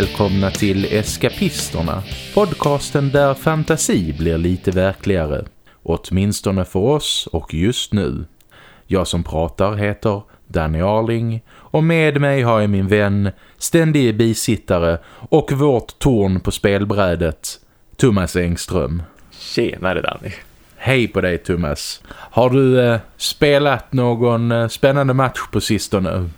Välkomna till Eskapisterna, podcasten där fantasi blir lite verkligare. Åtminstone för oss och just nu. Jag som pratar heter Danny Arling och med mig har jag min vän, ständig bisittare och vårt torn på spelbrädet, Thomas Engström. Tjenare Danny. Hej på dig Thomas. Har du eh, spelat någon eh, spännande match på sistone?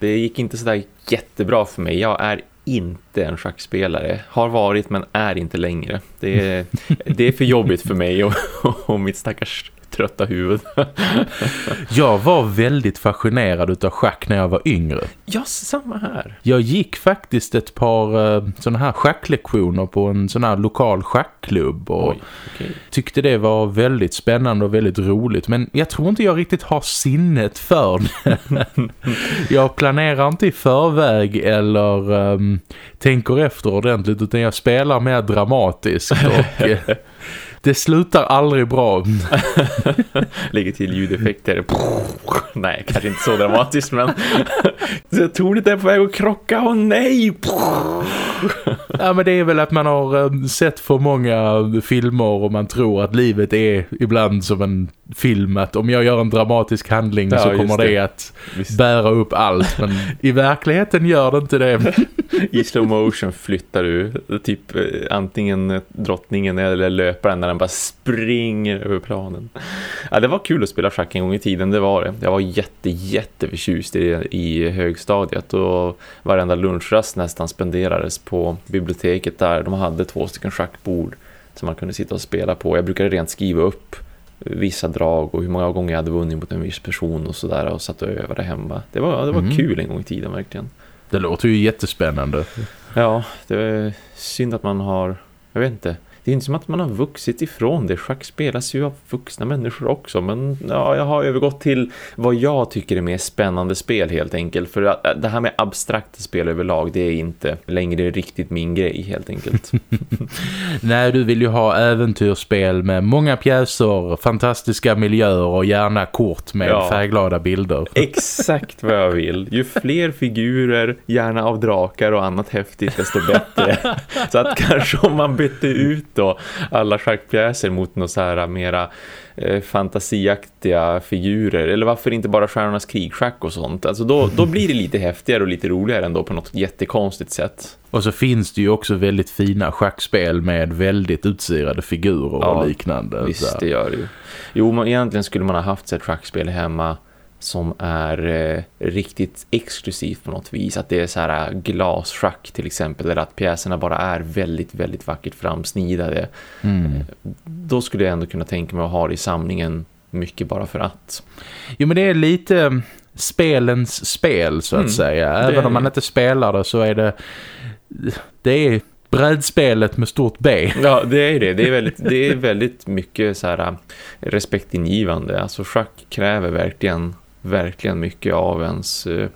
Det gick inte sådär jättebra för mig. Jag är inte en schackspelare. Har varit men är inte längre. Det är, det är för jobbigt för mig och, och mitt stackars trötta huvud. jag var väldigt fascinerad av schack när jag var yngre. Ja, samma här. Jag gick faktiskt ett par uh, sådana här schacklektioner på en sån här lokal schackklubb och Oj, okay. tyckte det var väldigt spännande och väldigt roligt. Men jag tror inte jag riktigt har sinnet för det. jag planerar inte i förväg eller um, tänker efter ordentligt utan jag spelar mer dramatiskt och... Det slutar aldrig bra. Lägger till ljudeffekter. Nej, kanske inte så dramatiskt, men tornet är på väg att krocka. Åh nej! ja, men det är väl att man har eh, sett för många filmer och man tror att livet är ibland som en film. Att om jag gör en dramatisk handling ja, så kommer det. det att Visst. bära upp allt. Men i verkligheten gör det inte det. I slow motion flyttar du typ eh, antingen drottningen eller löparen när den bara springer över planen. Ja, det var kul att spela schack en gång i tiden, det var det. Jag var jätte, jätte förtjust i, i högstadiet och varenda lunchrast nästan spenderades på biblioteket där de hade två stycken schackbord som man kunde sitta och spela på. Jag brukade rent skriva upp vissa drag och hur många gånger jag hade vunnit mot en viss person och sådär och satt och övade hemma. Det var, det var mm. kul en gång i tiden verkligen. Det låter ju jättespännande. Ja, det är synd att man har, jag vet inte, det är inte som att man har vuxit ifrån det. Schack spelas ju av vuxna människor också. Men ja, jag har övergått till vad jag tycker är mer spännande spel helt enkelt. För det här med abstrakta spel överlag, det är inte längre riktigt min grej helt enkelt. Nej, du vill ju ha äventyrsspel med många pjäser, fantastiska miljöer och gärna kort med ja, färgglada bilder. Exakt vad jag vill. Ju fler figurer, gärna av drakar och annat häftigt, desto bättre. Så att kanske om man bytte ut då alla schackpjäser mot några så här mera eh, fantasiaktiga figurer. Eller varför inte bara Stjärnornas krigschack och sånt. Alltså då, då blir det lite häftigare och lite roligare ändå på något jättekonstigt sätt. Och så finns det ju också väldigt fina schackspel med väldigt utsirade figurer ja, och liknande. Visst, det gör det ju. Jo, men egentligen skulle man ha haft ett schackspel hemma som är eh, riktigt exklusivt på något vis. Att det är så här eh, glasschack till exempel. Eller att pjäserna bara är väldigt, väldigt vackert framsnidade. Mm. Eh, då skulle jag ändå kunna tänka mig att ha det i samlingen mycket bara för att. Jo men det är lite mm, spelens spel så att mm. säga. Även det... om man inte spelar det så är det... Det är brädspelet med stort B. Ja, det är det. Det är väldigt, det är väldigt mycket så här eh, respektingivande. Alltså schack kräver verkligen verkligen mycket av ens eh,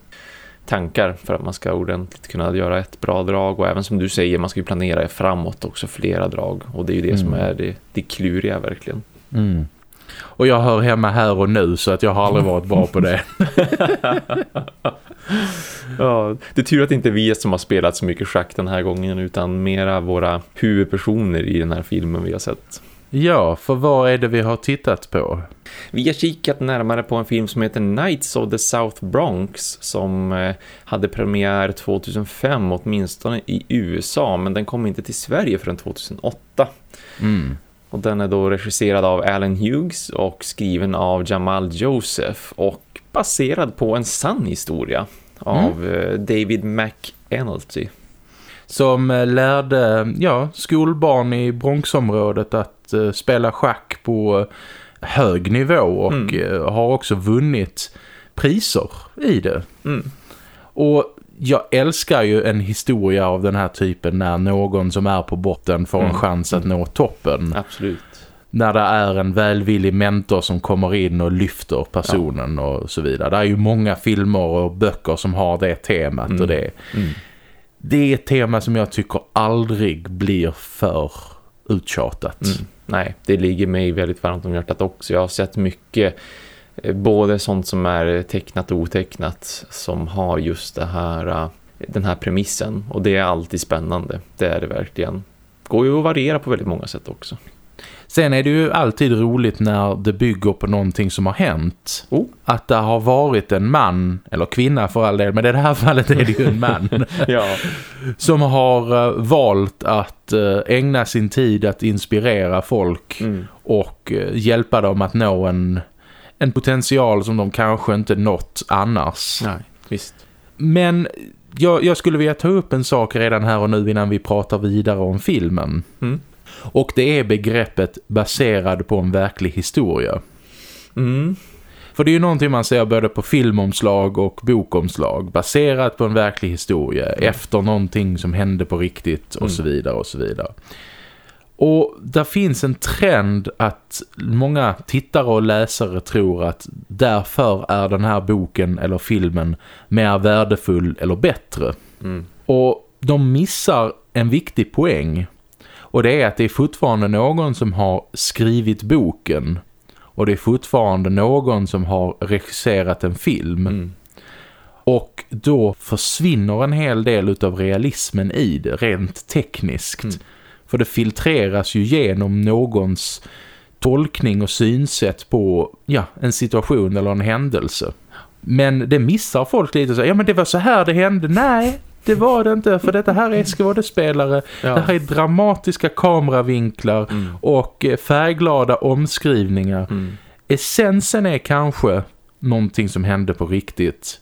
tankar för att man ska ordentligt kunna göra ett bra drag och även som du säger, man ska ju planera framåt också flera drag och det är ju det mm. som är det, det kluriga verkligen. Mm. Och jag hör hemma här och nu så att jag har aldrig varit bra på det. ja, det är tur att det inte är vi som har spelat så mycket schack den här gången utan mera våra huvudpersoner i den här filmen vi har sett. Ja, för vad är det vi har tittat på? Vi har kikat närmare på en film som heter Knights of the South Bronx som eh, hade premiär 2005 åtminstone i USA men den kom inte till Sverige förrän 2008. Mm. Och den är då regisserad av Alan Hughes och skriven av Jamal Joseph och baserad på en sann historia av mm. Eh, David McEnulty som eh, lärde ja, skolbarn i Bronxområdet att spela schack på hög nivå och mm. uh, har också vunnit priser i det. Mm. Och jag älskar ju en historia av den här typen när någon som är på botten får en mm. chans att nå toppen. Absolut. När det är en välvillig mentor som kommer in och lyfter personen ja. och så vidare. Det är ju många filmer och böcker som har det temat mm. och det mm det är ett tema som jag tycker aldrig blir för uttjatat. Mm. Nej, det ligger mig väldigt varmt om hjärtat också. Jag har sett mycket, eh, både sånt som är tecknat och otecknat, som har just det här eh, den här premissen och det är alltid spännande, det är det verkligen. Går ju att variera på väldigt många sätt också. Sen är det ju alltid roligt när det bygger på någonting som har hänt. Oh. Att det har varit en man, eller kvinna för all del, men i det här fallet är det ju en man. ja. Som har uh, valt att uh, ägna sin tid att inspirera folk Mm. och uh, hjälpa dem att nå en, en potential som de kanske inte nått annars. Nej, visst. Men jag, jag skulle vilja ta upp en sak redan här och nu innan vi pratar vidare om filmen. Mm. Och det är begreppet baserad på en verklig historia. Mm. För det är ju någonting man ser både på filmomslag och bokomslag. Baserat på en verklig historia. Efter någonting som hände på riktigt och Mm. så vidare och så vidare. Och där finns en trend att många tittare och läsare tror att därför är den här boken eller filmen mer värdefull eller bättre. Mm. Och de missar en viktig poäng. Och det är att det är fortfarande någon som har skrivit boken. Och det är fortfarande någon som har regisserat en film. Mm. Och då försvinner en hel del utav realismen i det, rent tekniskt. Mm. För det filtreras ju genom någons tolkning och synsätt på ja, en situation eller en händelse. Men det missar folk lite så. Ja men det var så här det hände. Nej, det var det inte. För detta här är skådespelare. Ja. Det här är dramatiska kameravinklar Mm. och eh, färgglada omskrivningar. Mm. Essensen är kanske någonting som hände på riktigt.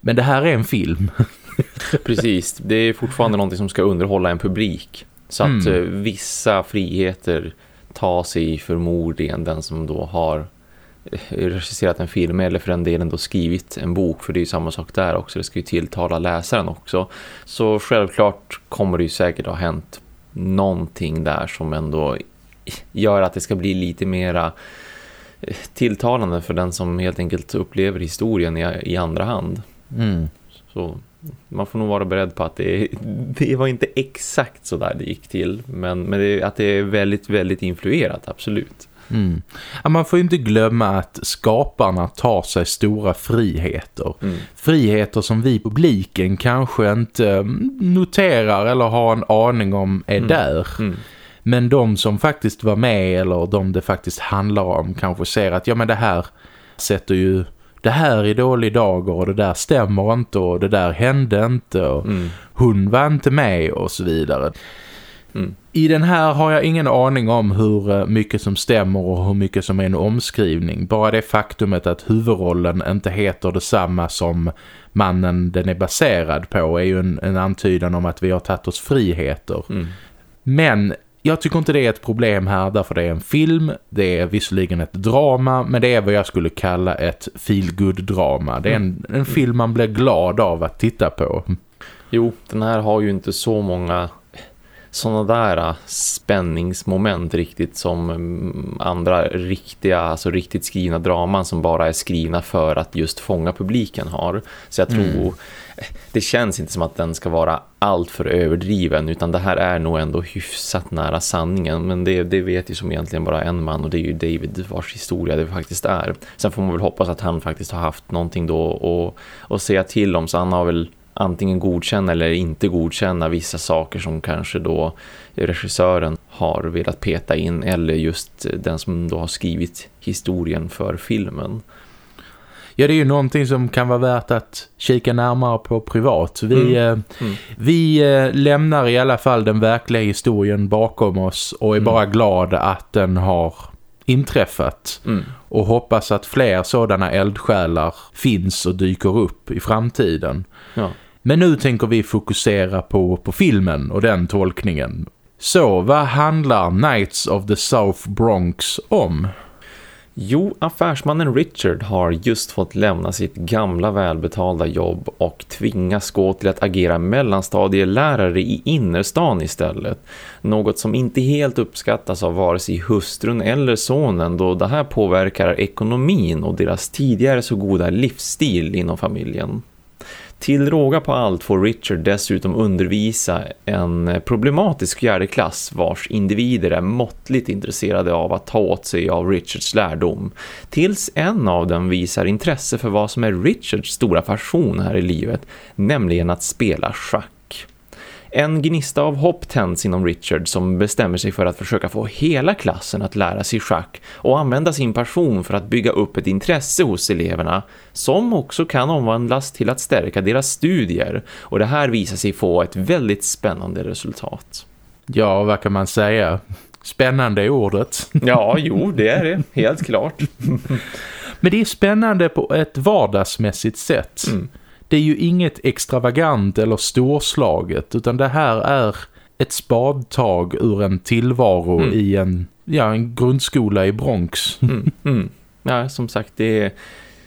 Men det här är en film. Precis, det är fortfarande någonting som ska underhålla en publik. Så att Mm. eh, vissa friheter tar sig förmodligen den som då har regisserat en film eller för den delen då skrivit en bok för det är ju samma sak där också, det ska ju tilltala läsaren också. Så självklart kommer det ju säkert ha hänt någonting där som ändå gör att det ska bli lite mera eh, tilltalande för den som helt enkelt upplever historien i, i andra hand. Mm. Så man får nog vara beredd på att det, det var inte exakt så där det gick till. Men, men det, att det är väldigt, väldigt influerat, absolut. Mm. Man får ju inte glömma att skaparna tar sig stora friheter. Mm. Friheter som vi publiken kanske inte mm, noterar eller har en aning om är Mm. där. Mm. Men de som faktiskt var med eller de det faktiskt handlar om kanske ser att ja men det här sätter ju det här i dålig dagar och det där stämmer inte och det där hände inte och Mm. hon var inte med och så vidare. Mm. I den här har jag ingen aning om hur eh, mycket som stämmer och hur mycket som är en omskrivning. Bara det faktumet att huvudrollen inte heter detsamma som mannen den är baserad på är ju en, en antydan om att vi har tagit oss friheter. Mm. Men jag tycker inte det är ett problem här därför det är en film, det är visserligen ett drama men det är vad jag skulle kalla ett feel-good-drama. Det är en, en film man blir glad av att titta på. Jo, den här har ju inte så många sådana där äh, spänningsmoment riktigt som mm, andra riktiga, alltså riktigt skrivna draman som bara är skrivna för att just fånga publiken har. Så jag tror, Mm. det känns inte som att den ska vara allt för överdriven utan det här är nog ändå hyfsat nära sanningen. Men det, det vet ju som egentligen bara en man och det är ju David vars historia det faktiskt är. Sen får man väl hoppas att han faktiskt har haft någonting då att, att säga till om så han har väl antingen godkänna eller inte godkänna vissa saker som kanske då regissören har velat peta in eller just den som då har skrivit historien för filmen. Ja, det är ju någonting som kan vara värt att kika närmare på privat. Vi, Mm. eh, Mm. vi eh, lämnar i alla fall den verkliga historien bakom oss och är Mm. bara glada att den har inträffat. Mm. Och hoppas att fler sådana eldsjälar finns och dyker upp i framtiden. Ja. Men nu tänker vi fokusera på, på filmen och den tolkningen. Så, vad handlar Knights of the South Bronx om? Jo, affärsmannen Richard har just fått lämna sitt gamla välbetalda jobb och tvingas gå till att agera mellanstadielärare i innerstan istället. Något som inte helt uppskattas av vare sig hustrun eller sonen då det här påverkar ekonomin och deras tidigare så goda livsstil inom familjen. Till råga på allt får Richard dessutom undervisa en problematisk fjärde klass vars individer är måttligt intresserade av att ta åt sig av Richards lärdom. Tills en av dem visar intresse för vad som är Richards stora passion här i livet, nämligen att spela schack. En gnista av hopp tänds inom Richard som bestämmer sig för att försöka få hela klassen att lära sig schack och använda sin passion för att bygga upp ett intresse hos eleverna som också kan omvandlas till att stärka deras studier och det här visar sig få ett väldigt spännande resultat. Ja, vad kan man säga? Spännande är ordet. Ja, jo, det är det. Helt klart. Men det är spännande på ett vardagsmässigt sätt. Mm det är ju inget extravagant eller storslaget utan det här är ett spadtag ur en tillvaro mm. i en, ja, en grundskola i Bronx. Mm, mm. Ja, som sagt, det,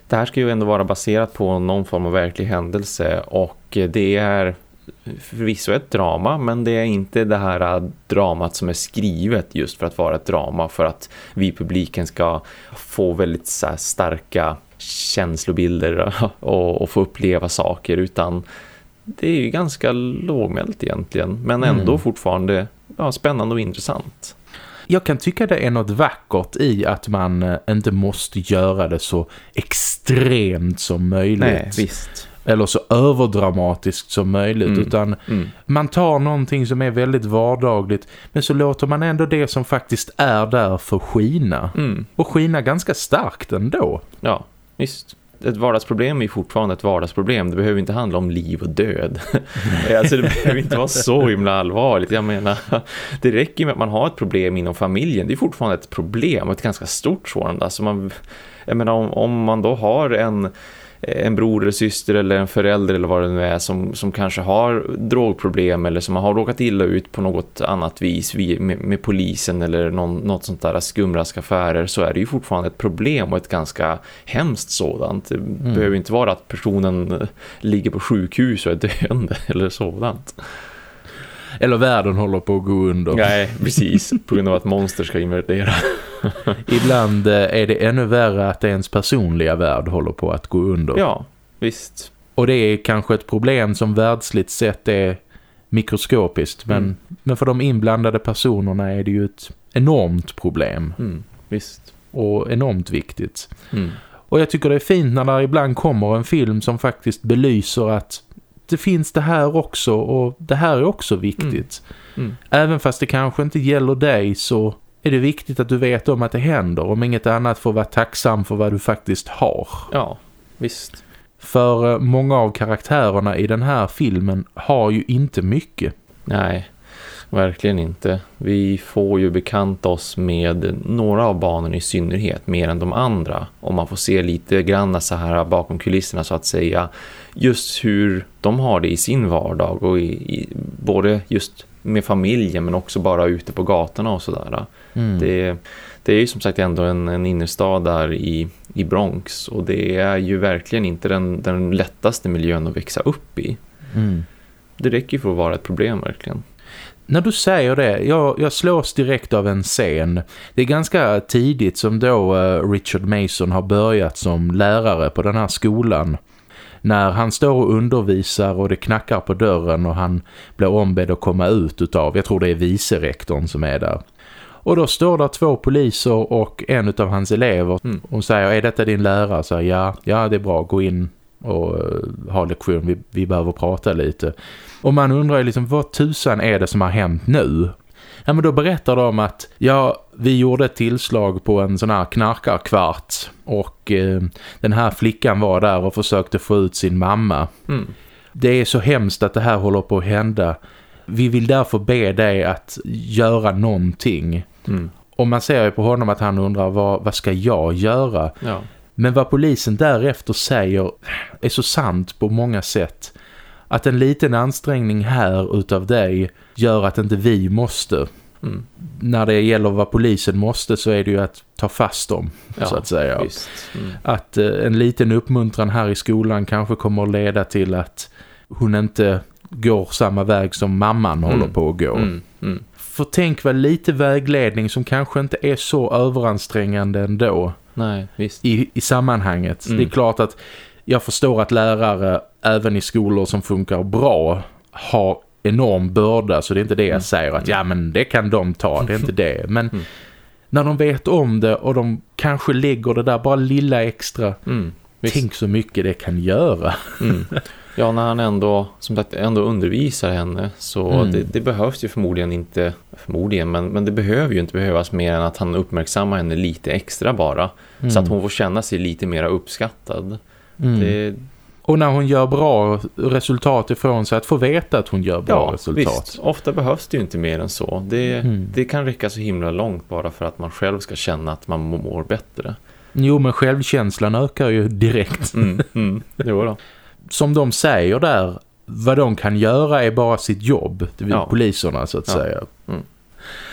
det här ska ju ändå vara baserat på någon form av verklig händelse och det är förvisso ett drama men det är inte det här dramat som är skrivet just för att vara ett drama för att vi publiken ska få väldigt så starka känslobilder och, och få uppleva saker utan det är ju ganska lågmält egentligen men ändå mm. fortfarande ja, spännande och intressant. Jag kan tycka det är något vackert i att man eh, inte måste göra det så extremt som möjligt. Nej, visst. Eller så överdramatiskt som möjligt mm. utan mm. man tar någonting som är väldigt vardagligt men så låter man ändå det som faktiskt är där för skina. Mm. Och skina ganska starkt ändå. Ja, Visst. Ett vardagsproblem är fortfarande ett vardagsproblem. Det behöver inte handla om liv och död. alltså det behöver inte vara så himla allvarligt. Jag menar, det räcker med att man har ett problem inom familjen. Det är fortfarande ett problem ett ganska stort sådant. Alltså man, jag menar, om, om man då har en en bror eller syster eller en förälder eller vad det nu är som, som kanske har drogproblem eller som har råkat illa ut på något annat vis med, med polisen eller någon, något sånt där skumraskaffärer så är det ju fortfarande ett problem och ett ganska hemskt sådant. Det mm. behöver inte vara att personen ligger på sjukhus och är döende eller sådant. Eller världen håller på att gå under. Nej, precis. På grund av att monster ska invadera. Ibland eh, är det ännu värre att ens personliga värld håller på att gå under. Ja, visst. Och det är kanske ett problem som världsligt sett är mikroskopiskt. Men, mm. men för de inblandade personerna är det ju ett enormt problem. Mm, visst. Och enormt viktigt. Mm. Och jag tycker det är fint när det ibland kommer en film som faktiskt belyser att det finns det här också och det här är också viktigt. Mm. Mm. Även fast det kanske inte gäller dig så är det viktigt att du vet om att det händer. Om inget annat får vara tacksam för vad du faktiskt har. Ja, visst. För eh, många av karaktärerna i den här filmen har ju inte mycket. Nej, verkligen inte. Vi får ju bekanta oss med några av barnen i synnerhet, mer än de andra. Och man får se lite grann så här bakom kulisserna så att säga. Just hur de har det i sin vardag och i, i både just med familjen men också bara ute på gatorna och sådär. Mm. Det, det är ju som sagt ändå en, en innerstad där i, i Bronx och det är ju verkligen inte den, den lättaste miljön att växa upp i. Mm. Det räcker ju för att vara ett problem verkligen. När du säger det, jag, jag slås direkt av en scen. Det är ganska tidigt som då uh, Richard Mason har börjat som lärare på den här skolan när han står och undervisar och det knackar på dörren och han blir ombedd att komma ut utav, jag tror det är vicerektorn som är där. Och då står där två poliser och en av hans elever mm. och säger, är detta din lärare? Så ja, ja det är bra, gå in och uh, ha lektion, vi, vi behöver prata lite. Och man undrar liksom, vad tusan är det som har hänt nu? Ja men då berättar de att ja, vi gjorde ett tillslag på en sån här knarkarkvart och eh, den här flickan var där och försökte få ut sin mamma. Mm. Det är så hemskt att det här håller på att hända. Vi vill därför be dig att göra någonting. Mm. Och man ser ju på honom att han undrar vad, vad ska jag göra? Ja. Men vad polisen därefter säger är så sant på många sätt att en liten ansträngning här utav dig gör att inte vi måste. Mm. När det gäller vad polisen måste så är det ju att ta fast dem ja, så att säga. Mm. Att eh, en liten uppmuntran här i skolan kanske kommer att leda till att hon inte går samma väg som mamman mm. håller på att gå. Mm. Mm. För tänk väl lite vägledning som kanske inte är så överansträngande ändå. Nej, visst. I, i sammanhanget. Det är mm. klart att jag förstår att lärare även i skolor som funkar bra har enorm börda så det är inte det jag mm. säger att ja men det kan de ta, det är inte det. Men mm. när de vet om det och de kanske lägger det där bara lilla extra, mm. tänk så mycket det kan göra. Mm. Ja, när han ändå, som sagt, ändå undervisar henne så mm. det, det, behövs ju förmodligen inte, förmodligen, men, men det behöver ju inte behövas mer än att han uppmärksammar henne lite extra bara. Mm. Så att hon får känna sig lite mer uppskattad. Mm. Det, och när hon gör bra resultat ifrån sig att få veta att hon gör bra ja, resultat. Visst. Ofta behövs det ju inte mer än så. Det, mm. det kan räcka så himla långt bara för att man själv ska känna att man mår bättre. Jo, men självkänslan ökar ju direkt. Mm, mm. Jo då som de säger där, vad de kan göra är bara sitt jobb, det vill ja. poliserna så att ja. säga. Mm.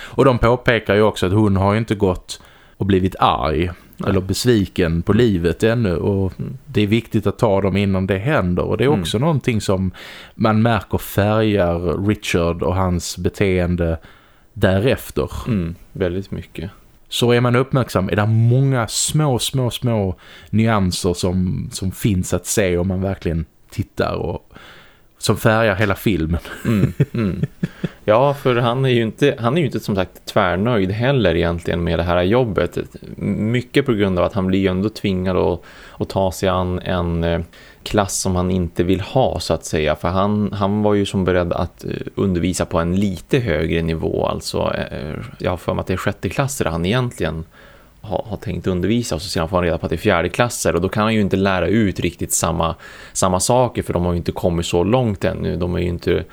Och de påpekar ju också att hon har inte gått och blivit arg Nej. eller besviken på livet ännu och det är viktigt att ta dem innan det händer och det är mm. också mm. någonting som man märker färgar Richard och hans beteende därefter. Mm, väldigt mycket så är man uppmärksam är det många små, små, små nyanser som, som finns att se om man verkligen tittar och som färgar hela filmen. Mm, mm. Ja, för han är ju inte han är ju inte som sagt tvärnöjd heller egentligen med det här jobbet. Mycket på grund av att han blir ju ändå tvingad att, att ta sig an en eh, klass som han inte vill ha så att säga. För han, han var ju som beredd att eh, undervisa på en lite högre nivå. Alltså, eh, jag har för mig att det är sjätte klasser han egentligen har, har tänkt undervisa och så sedan får han reda på att det är fjärde klasser och då kan han ju inte lära ut riktigt samma, samma saker för de har ju inte kommit så långt ännu. De är ju inte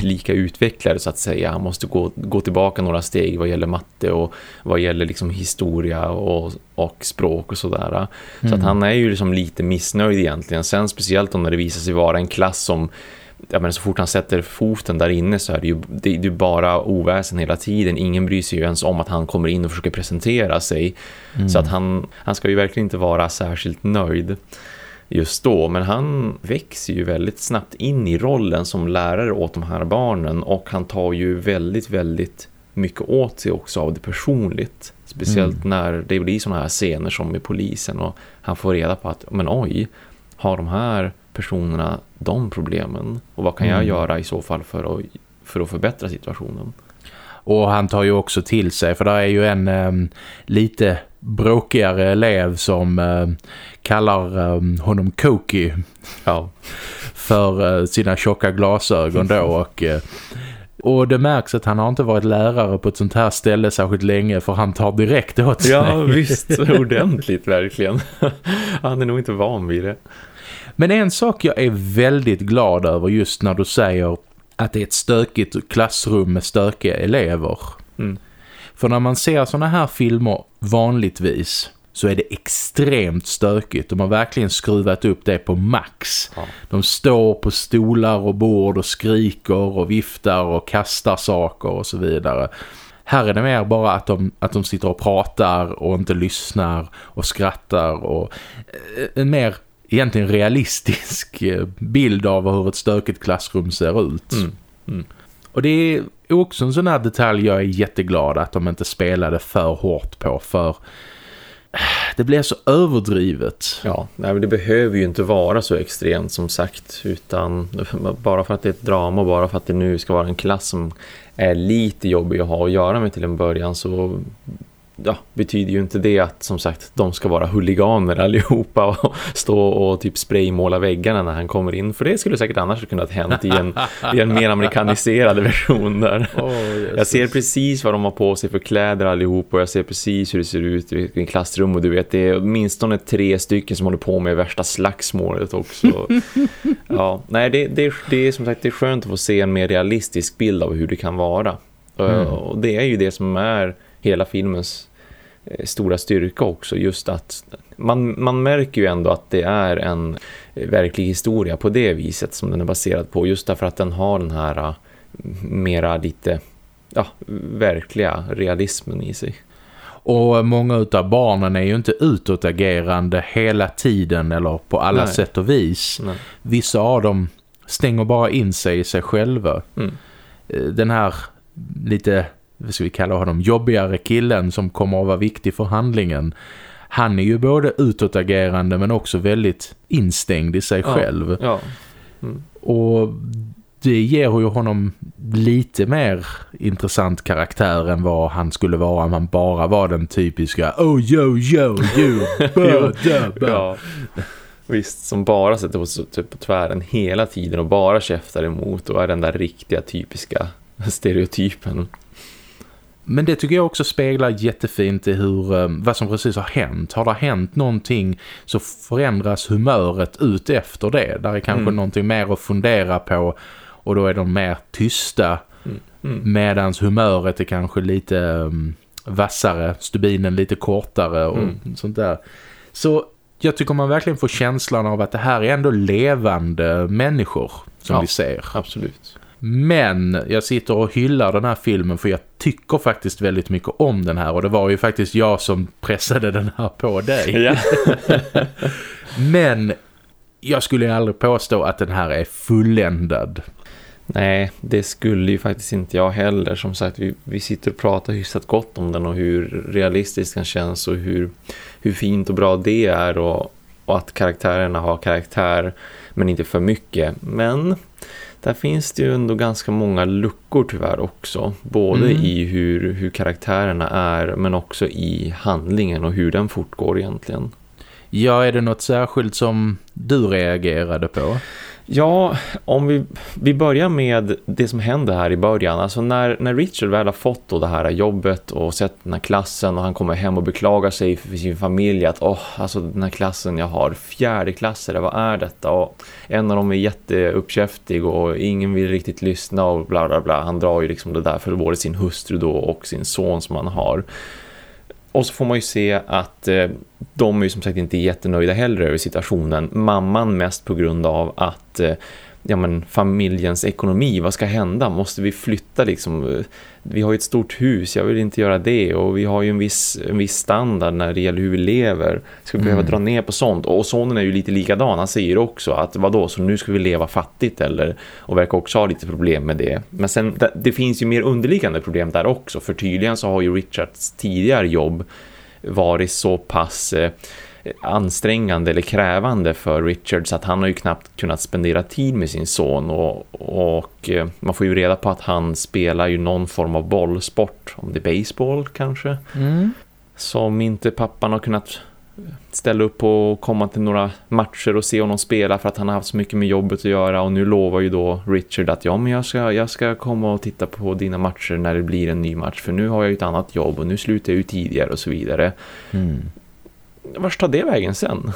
lika utvecklade så att säga. Han måste gå, gå tillbaka några steg vad gäller matte och vad gäller liksom historia och, och språk och sådär. Mm. Så att mm. han är ju liksom lite missnöjd egentligen. Sen speciellt om när det visar sig vara en klass som ja, men så fort han sätter foten där inne så är det ju det, det är bara oväsen hela tiden. Ingen bryr sig ju ens om att han kommer in och försöker presentera sig. Mm. Så att han, han ska ju verkligen inte vara särskilt nöjd just då. Men han växer ju väldigt snabbt in i rollen som lärare åt de här barnen. Och han tar ju väldigt, väldigt mycket åt sig också av det personligt. Speciellt mm. när det blir sådana här scener som med polisen och han får reda på att, men oj, har de här personerna de problemen? Och vad kan jag mm. göra i så fall för att, för att förbättra situationen? Och han tar ju också till sig, för det är ju en um, lite bråkigare elev som uh, kallar um, honom Koki ja. för uh, sina tjocka glasögon då och... Uh, och det märks att han har inte varit lärare på ett sånt här ställe särskilt länge för han tar direkt åt sig. Ja visst, ordentligt verkligen. Han är nog inte van vid det. Men en sak jag är väldigt glad över just när du säger att det är ett stökigt klassrum med stökiga elever. Mm. För när man ser såna här filmer vanligtvis så är det extremt stökigt. De har verkligen skruvat upp det på max. Ja. De står på stolar och bord och skriker och viftar och kastar saker och så vidare. Här är det mer bara att de, att de sitter och pratar och inte lyssnar och skrattar och eh, en mer egentligen realistisk eh, bild av hur ett stökigt klassrum ser ut. Mm. Mm. Och det är också en sån här detalj jag är jätteglad att de inte spelade för hårt på för eh, det blir så överdrivet. Ja, nej, men det behöver ju inte vara så extremt som sagt utan bara för att det är ett drama och bara för att det nu ska vara en klass som är lite jobbig att ha att göra med till en början så ja, betyder ju inte det att som sagt de ska vara huliganer allihopa och stå och typ spraymåla väggarna när han kommer in. För det skulle säkert annars kunnat hänt i en, i en mer amerikaniserad version där. Oh, jag ser precis vad de har på sig för kläder allihopa och jag ser precis hur det ser ut i en klassrum och du vet det är åtminstone tre stycken som håller på med värsta slagsmålet också. ja, nej det, det, det är som sagt det är skönt att få se en mer realistisk bild av hur det kan vara. Mm. Och det är ju det som är hela filmens Eh, stora styrka också just att man, man märker ju ändå att det är en eh, verklig historia på det viset som den är baserad på just därför att den har den här eh, mera lite ja, verkliga realismen i sig. Och många av barnen är ju inte utåtagerande hela tiden eller på alla Nej. sätt och vis. Nej. Vissa av dem stänger bara in sig i sig själva. Mm. Den här lite ska vi kalla honom, jobbigare killen som kommer att vara viktig för handlingen. Han är ju både utåtagerande men också väldigt instängd i sig ja, själv. Ja. Mm. Och det ger ju honom lite mer intressant karaktär än vad han skulle vara om han bara var den typiska Oh yo yo you ja. Visst, som bara sätter på, typ, på tvären hela tiden och bara käftar emot och är den där riktiga typiska stereotypen. Men det tycker jag också speglar jättefint i hur, eh, vad som precis har hänt. Har det hänt någonting så förändras humöret ut efter det. Där är kanske mm. någonting mer att fundera på och då är de mer tysta. Mm. Mm. Medans humöret är kanske lite um, vassare, stubinen lite kortare och mm. sånt där. Så jag tycker man verkligen får känslan av att det här är ändå levande människor som ja, vi ser. Absolut. Men jag sitter och hyllar den här filmen för jag tycker faktiskt väldigt mycket om den här. Och det var ju faktiskt jag som pressade den här på dig. Ja. Men jag skulle aldrig påstå att den här är fulländad. Nej, det skulle ju faktiskt inte jag heller. Som sagt, vi, vi sitter och pratar hyfsat gott om den och hur realistisk den känns och hur, hur fint och bra det är och, och att karaktärerna har karaktär men inte för mycket. Men där finns det ju ändå ganska många luckor tyvärr också. Både mm. i hur, hur karaktärerna är men också i handlingen och hur den fortgår egentligen. Ja, är det något särskilt som du reagerade på? Ja, om vi, vi börjar med det som händer här i början. Alltså när, när Richard väl har fått då det här jobbet och sett den här klassen och han kommer hem och beklagar sig för sin familj att åh, alltså den här klassen jag har, fjärde klasser, vad är detta? Och en av dem är jätteuppkäftig och ingen vill riktigt lyssna och bla bla bla. Han drar ju liksom det där för både sin hustru då och sin son som han har. Och så får man ju se att eh, de är ju som sagt inte jättenöjda heller över situationen. Mamman mest på grund av att eh, ja men familjens ekonomi, vad ska hända? Måste vi flytta liksom? Vi har ju ett stort hus, jag vill inte göra det och vi har ju en viss, en viss standard när det gäller hur vi lever. Ska vi mm. behöva dra ner på sånt? Och sonen är ju lite likadan, han säger också att vad då så nu ska vi leva fattigt eller och verkar också ha lite problem med det. Men sen, det, det finns ju mer underliggande problem där också, för tydligen så har ju Richards tidigare jobb varit så pass... Ansträngande eller krävande för Richards att han har ju knappt kunnat spendera tid med sin son och, och eh, man får ju reda på att han spelar ju någon form av bollsport, om det är baseball kanske mm. som inte pappan har kunnat ställa upp och komma till några matcher och se honom spela för att han har haft så mycket med jobbet att göra och nu lovar ju då Richard att ja men jag ska, jag ska komma och titta på dina matcher när det blir en ny match för nu har jag ju ett annat jobb och nu slutar jag ju tidigare och så vidare. Mm vart tar det vägen sen?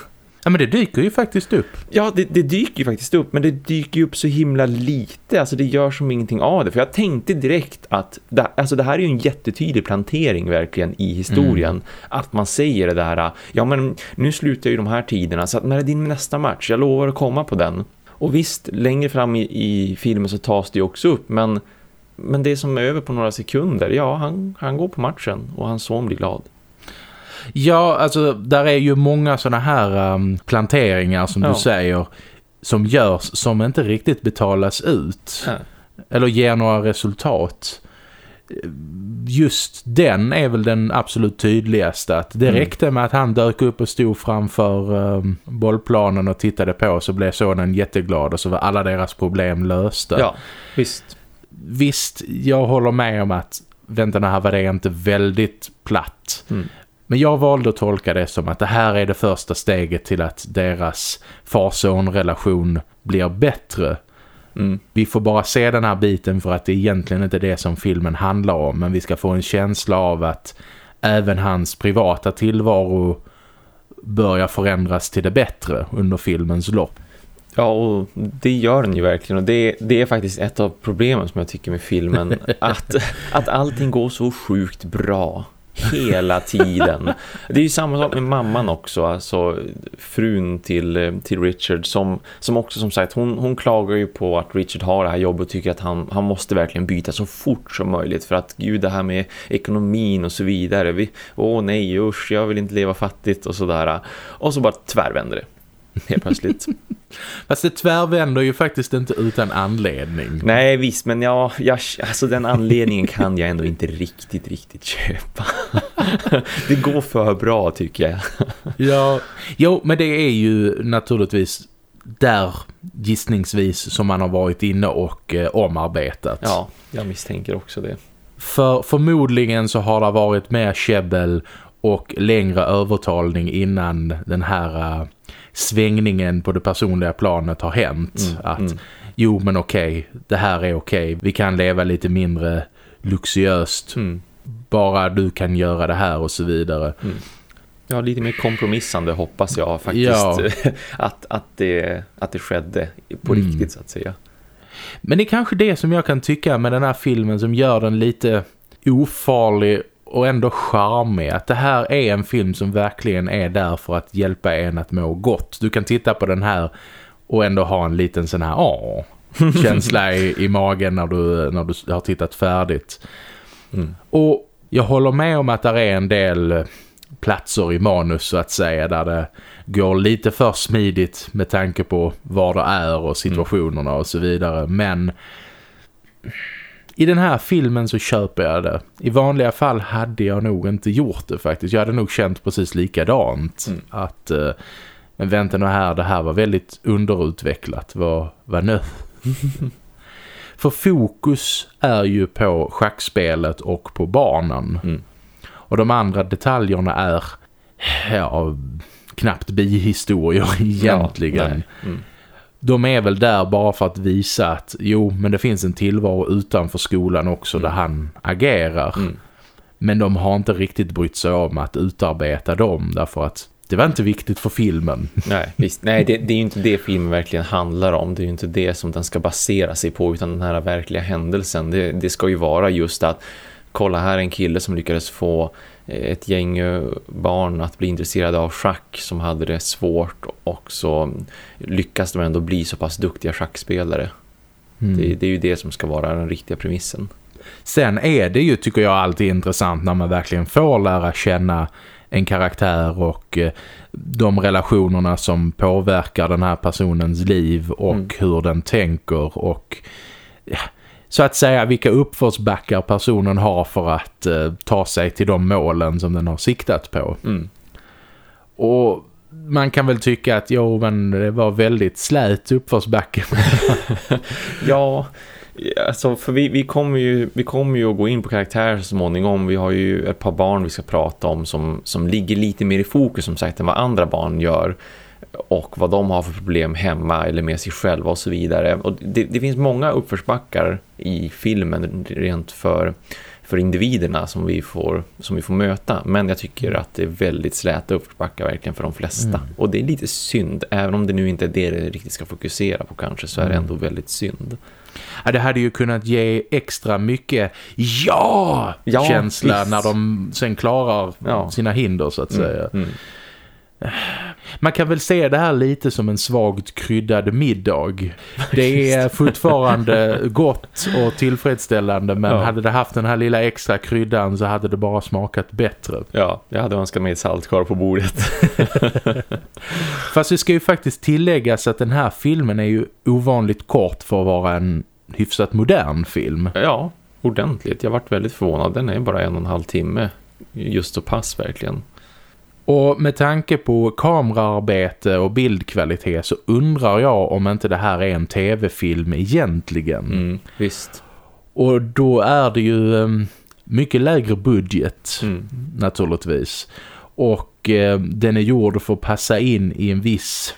Ja men det dyker ju faktiskt upp. Ja det, det dyker ju faktiskt upp men det dyker ju upp så himla lite. Alltså det gör som ingenting av det. För jag tänkte direkt att det, alltså det här är ju en jättetydlig plantering verkligen i historien. Mm. Att man säger det där, ja men nu slutar ju de här tiderna så att när är din nästa match? Jag lovar att komma på den. Och visst, längre fram i, i filmen så tas det ju också upp men, men det som är över på några sekunder, ja han, han går på matchen och hans son blir glad. Ja, alltså där är ju många sådana här um, planteringar som ja. du säger som görs som inte riktigt betalas ut. Ja. Eller ger några resultat. Just den är väl den absolut tydligaste. Att det mm. räckte med att han dök upp och stod framför um, bollplanen och tittade på så blev sonen jätteglad och så var alla deras problem lösta. Ja, visst. Visst, jag håller med om att vänta, här var det inte väldigt platt. Mm. Men jag valde att tolka det som att det här är det första steget till att deras far-son-relation blir bättre. Mm. Vi får bara se den här biten för att det är egentligen inte det som filmen handlar om. Men vi ska få en känsla av att även hans privata tillvaro börjar förändras till det bättre under filmens lopp. Ja, och det gör den ju verkligen. Och det, det är faktiskt ett av problemen som jag tycker med filmen. att, att allting går så sjukt bra hela tiden. Det är ju samma sak med mamman också, alltså frun till, till Richard som, som också som sagt, hon, hon klagar ju på att Richard har det här jobbet och tycker att han, han måste verkligen byta så fort som möjligt för att gud det här med ekonomin och så vidare, vi, åh nej usch jag vill inte leva fattigt och sådär. Och så bara tvärvänder det helt plötsligt. Fast det tvärvänder ju faktiskt inte utan anledning. Nej visst, men ja, jag, alltså den anledningen kan jag ändå inte riktigt, riktigt köpa. det går för bra tycker jag. ja, jo, men det är ju naturligtvis där gissningsvis som man har varit inne och eh, omarbetat. Ja, jag misstänker också det. För förmodligen så har det varit mer käbbel och längre övertalning innan den här uh, svängningen på det personliga planet har hänt. Mm, att mm. jo men okej, det här är okej. Vi kan leva lite mindre luxuöst. Mm. Bara du kan göra det här och så vidare. Mm. Ja, lite mer kompromissande hoppas jag faktiskt ja. att, att, det, att det skedde på mm. riktigt så att säga. Men det är kanske det som jag kan tycka med den här filmen som gör den lite ofarlig och ändå charmig. Att det här är en film som verkligen är där för att hjälpa en att må gott. Du kan titta på den här och ändå ha en liten sån här åh, känsla i, i magen när du, när du har tittat färdigt. Mm. Och jag håller med om att det är en del platser i manus så att säga där det går lite för smidigt med tanke på var det är och situationerna och så vidare. Men i den här filmen så köper jag det. I vanliga fall hade jag nog inte gjort det faktiskt. Jag hade nog känt precis likadant. Mm. Att, eh, men vänta nu här, det här var väldigt underutvecklat. Vad, vad nu? För fokus är ju på schackspelet och på barnen. Mm. Och de andra detaljerna är ja, knappt bihistorier egentligen. Ja, mm. De är väl där bara för att visa att jo, men det finns en tillvaro utanför skolan också mm. där han agerar. Mm. Men de har inte riktigt brytt sig om att utarbeta dem därför att det var inte viktigt för filmen. Nej, visst. Nej det, det är ju inte det filmen verkligen handlar om. Det är ju inte det som den ska basera sig på utan den här verkliga händelsen. Det, det ska ju vara just att kolla här en kille som lyckades få eh, ett gäng eh, barn att bli intresserade av schack som hade det svårt och så lyckas de ändå bli så pass duktiga schackspelare. Mm. Det, det, är ju det som ska vara den riktiga premissen. Sen är det ju, tycker jag, alltid intressant när man verkligen får lära känna en karaktär och eh, de relationerna som påverkar den här personens liv och mm. hur den tänker och så att säga vilka uppförsbackar personen har för att eh, ta sig till de målen som den har siktat på. Mm. Och man kan väl tycka att jo, men det var väldigt slät uppförsbacke. ja, alltså för vi, vi, kommer ju, vi kommer ju att gå in på karaktärer så småningom. Vi har ju ett par barn vi ska prata om som, som ligger lite mer i fokus som sagt än vad andra barn gör och vad de har för problem hemma eller med sig själva och så vidare. Och det, det finns många uppförsbackar i filmen rent för, för individerna som vi, får, som vi får möta. Men jag tycker att det är väldigt släta uppförsbackar verkligen för de flesta. Mm. Och det är lite synd, även om det nu inte är det det riktigt ska fokusera på kanske så är det mm. ändå väldigt synd. Ja, det hade ju kunnat ge extra mycket ja-känsla ja, när de sen klarar ja. sina hinder så att mm. säga. Mm. Man kan väl se det här lite som en svagt kryddad middag. Det är fortfarande gott och tillfredsställande men ja. hade det haft den här lilla extra kryddan så hade det bara smakat bättre. Ja, jag hade önskat mig ett saltkar på bordet. Fast det ska ju faktiskt tilläggas att den här filmen är ju ovanligt kort för att vara en hyfsat modern film. Ja, ordentligt. Jag varit väldigt förvånad. Den är bara en och en halv timme. Just så pass verkligen. Och med tanke på kameraarbete och bildkvalitet så undrar jag om inte det här är en tv-film egentligen. Mm, visst. Och då är det ju um, mycket lägre budget mm. naturligtvis. Och uh, den är gjord för att passa in i en viss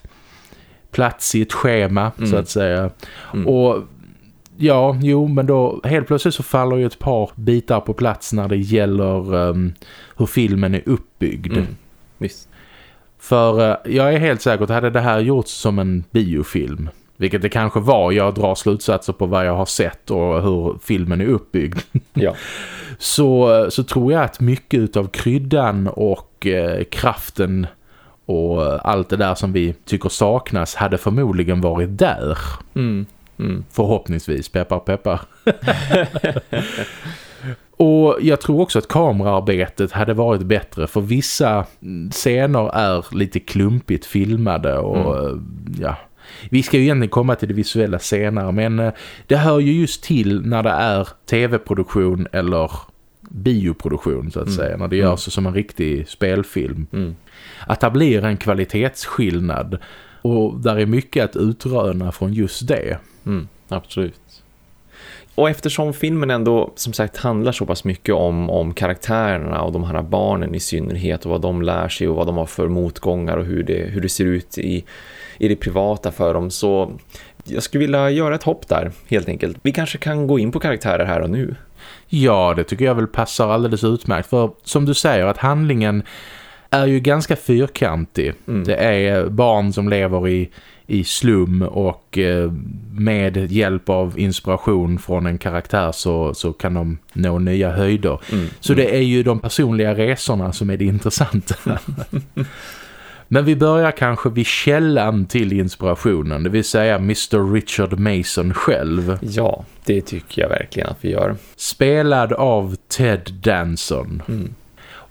plats i ett schema mm. så att säga. Mm. Och ja, jo men då helt plötsligt så faller ju ett par bitar på plats när det gäller um, hur filmen är uppbyggd. Mm. Visst. För eh, jag är helt säker att hade det här gjorts som en biofilm, vilket det kanske var, jag drar slutsatser på vad jag har sett och hur filmen är uppbyggd. Ja. så, så tror jag att mycket av kryddan och eh, kraften och allt det där som vi tycker saknas hade förmodligen varit där. Mm. Mm. Förhoppningsvis, peppar peppar. Och jag tror också att kameraarbetet hade varit bättre för vissa scener är lite klumpigt filmade och mm. ja, vi ska ju egentligen komma till det visuella senare men eh, det hör ju just till när det är tv-produktion eller bioproduktion så att mm. säga, när det görs mm. som en riktig spelfilm. Mm. Att det blir en kvalitetsskillnad Och där är mycket att utröna från just det. Mm, absolut. Och eftersom filmen ändå som sagt handlar så pass mycket om, om karaktärerna och de här barnen i synnerhet och vad de lär sig och vad de har för motgångar och hur det, hur det ser ut i, i det privata för dem så jag skulle vilja göra ett hopp där helt enkelt. Vi kanske kan gå in på karaktärer här och nu. Ja, det tycker jag väl passar alldeles utmärkt för som du säger att handlingen är ju ganska fyrkantig. Mm. Det är barn som lever i, i slum och eh, med hjälp av inspiration från en karaktär så, så kan de nå nya höjder. Mm. Så det är ju de personliga resorna som är det intressanta. Men vi börjar kanske vid källan till inspirationen, det vill säga Mr. Richard Mason själv. Ja, det tycker jag verkligen att vi gör. Spelad av Ted Danson. Mm.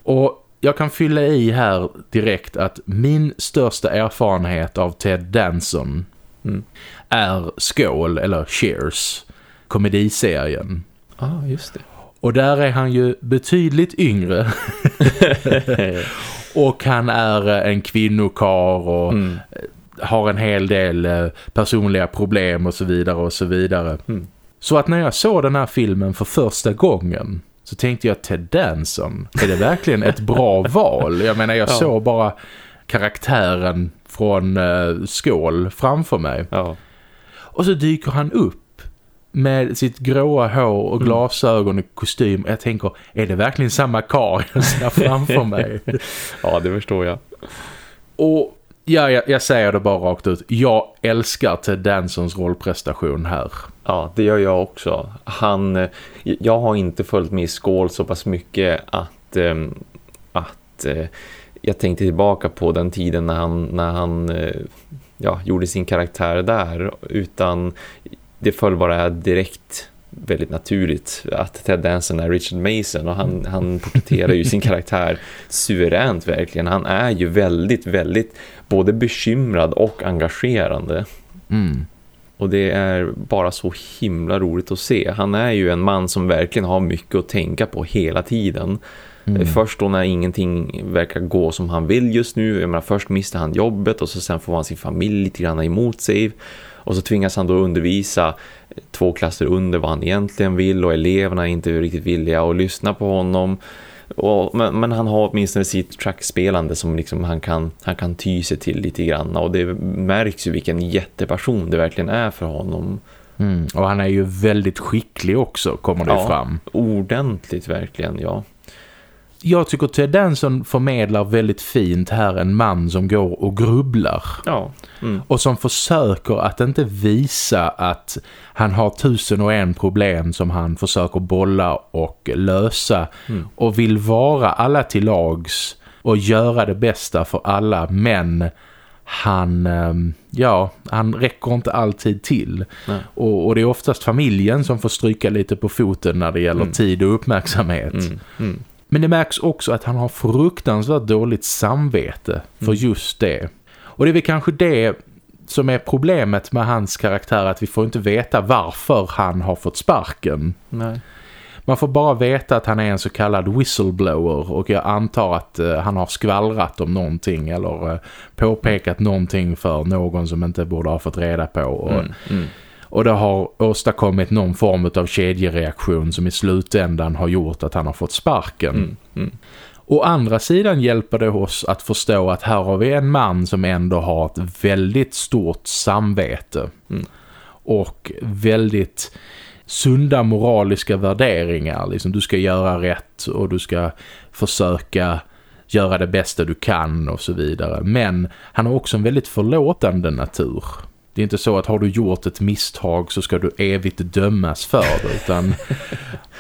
Och jag kan fylla i här direkt att min största erfarenhet av Ted Danson mm. är Skål eller Cheers, komediserien. Ja, ah, just det. Och där är han ju betydligt yngre. och han är en kvinnokar och mm. har en hel del eh, personliga problem och så vidare och så vidare. Mm. Så att när jag såg den här filmen för första gången så tänkte jag Ted Danson, är det verkligen ett bra val? Jag menar jag ja. såg bara karaktären från uh, Skål framför mig. Ja. Och så dyker han upp med sitt gråa hår och mm. glasögon och kostym. Jag tänker, är det verkligen samma kar jag ser framför mig? ja, det förstår jag. Och Ja, jag, jag, säger det bara rakt ut. Jag älskar Ted Dansons rollprestation här. Ja, det gör jag också. Han, eh, jag har inte följt med i skål så pass mycket att, ehm, att eh, jag tänkte tillbaka på den tiden när han, när han eh, ja, gjorde sin karaktär där. Utan det föll bara direkt väldigt naturligt att Ted Danson är Richard Mason och han, han porträtterar ju sin karaktär suveränt verkligen. Han är ju väldigt, väldigt både bekymrad och engagerande. Mm. Och det är bara så himla roligt att se. Han är ju en man som verkligen har mycket att tänka på hela tiden. Mm. Först då när ingenting verkar gå som han vill just nu. Jag menar, först mister han jobbet och så sen får han sin familj lite grann emot sig. Och så tvingas han då undervisa två klasser under vad han egentligen vill och eleverna är inte riktigt villiga att lyssna på honom. Och, men, men, han har åtminstone sitt trackspelande som liksom han, kan, han kan ty sig till lite grann och det märks ju vilken jätteperson det verkligen är för honom. Mm, och han är ju väldigt skicklig också, kommer det ja, fram. ordentligt verkligen, ja jag tycker Ted Danson förmedlar väldigt fint här en man som går och grubblar. Ja. Mm. Och som försöker att inte visa att han har tusen och en problem som han försöker bolla och lösa. Mm. Och vill vara alla till lags och göra det bästa för alla. Men han, ehm, ja, han räcker inte alltid till. Och, och, det är oftast familjen som får stryka lite på foten när det gäller mm. tid och uppmärksamhet. Men det märks också att han har fruktansvärt dåligt samvete för mm. just det. Och det är väl kanske det som är problemet med hans karaktär att vi får inte veta varför han har fått sparken. Nej. Man får bara veta att han är en så kallad whistleblower och jag antar att uh, han har skvallrat om någonting eller uh, påpekat någonting för någon som inte borde ha fått reda på. Och, mm, mm. Och det har åstadkommit någon form av kedjereaktion som i slutändan har gjort att han har fått sparken. Mm, mm. Å andra sidan hjälper det oss att förstå att här har vi en man som ändå har ett väldigt stort samvete. Mm. Och väldigt sunda moraliska värderingar. Liksom du ska göra rätt och du ska försöka göra det bästa du kan och så vidare. Men han har också en väldigt förlåtande natur. Det är inte så att har du gjort ett misstag så ska du evigt dömas för det utan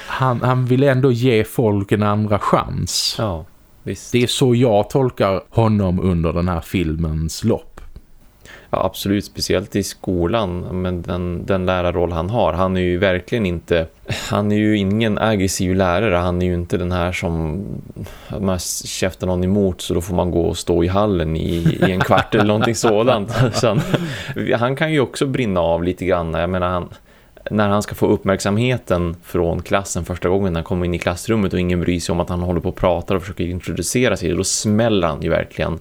han, han vill ändå ge folk en andra chans. Ja, visst. Det är så jag tolkar honom under den här filmens lopp. Ja, absolut, speciellt i skolan men den, den lärarroll han har, han är ju verkligen inte han är ju ingen aggressiv lärare, han är ju inte den här som man käftar någon emot så då får man gå och stå i hallen i, i en kvart eller någonting sådant. Sen, han, kan ju också brinna av lite grann, jag menar han när han ska få uppmärksamheten från klassen första gången när han kommer in i klassrummet och ingen bryr sig om att han håller på och pratar och försöker introducera sig, då smäller han ju verkligen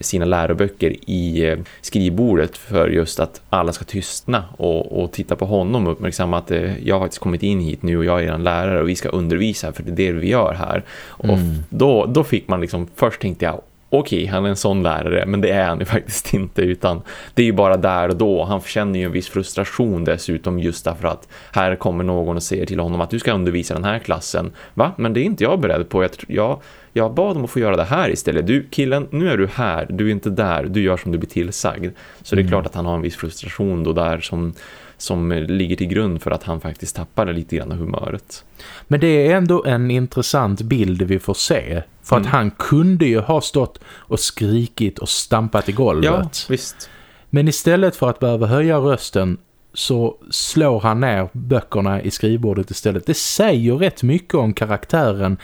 sina läroböcker i eh, skrivbordet för just att alla ska tystna och, och titta på honom och uppmärksamma att eh, jag har faktiskt kommit in hit nu och jag är en lärare och vi ska undervisa för det är det vi gör här. Och mm. då, då fick man liksom, först tänkte jag okej, okay, han är en sån lärare, men det är han ju faktiskt inte utan det är ju bara där och då. Han känner ju en viss frustration dessutom just därför att här kommer någon och säger till honom att du ska undervisa den här klassen. Va? Men det är inte jag beredd på. Jag, jag, jag bad om att få göra det här istället. Du killen, nu är du här, du är inte där, du gör som du blir tillsagd. Så mm. det är mm. klart att han har en viss frustration då där som som ligger till grund för att han faktiskt tappade lite grann av humöret. Men det är ändå en intressant bild vi får se. För mm. att han kunde ju ha stått och skrikit och stampat i golvet. Ja, visst. Men istället för att behöva höja rösten så slår han ner böckerna i skrivbordet istället. Det säger rätt mycket om karaktären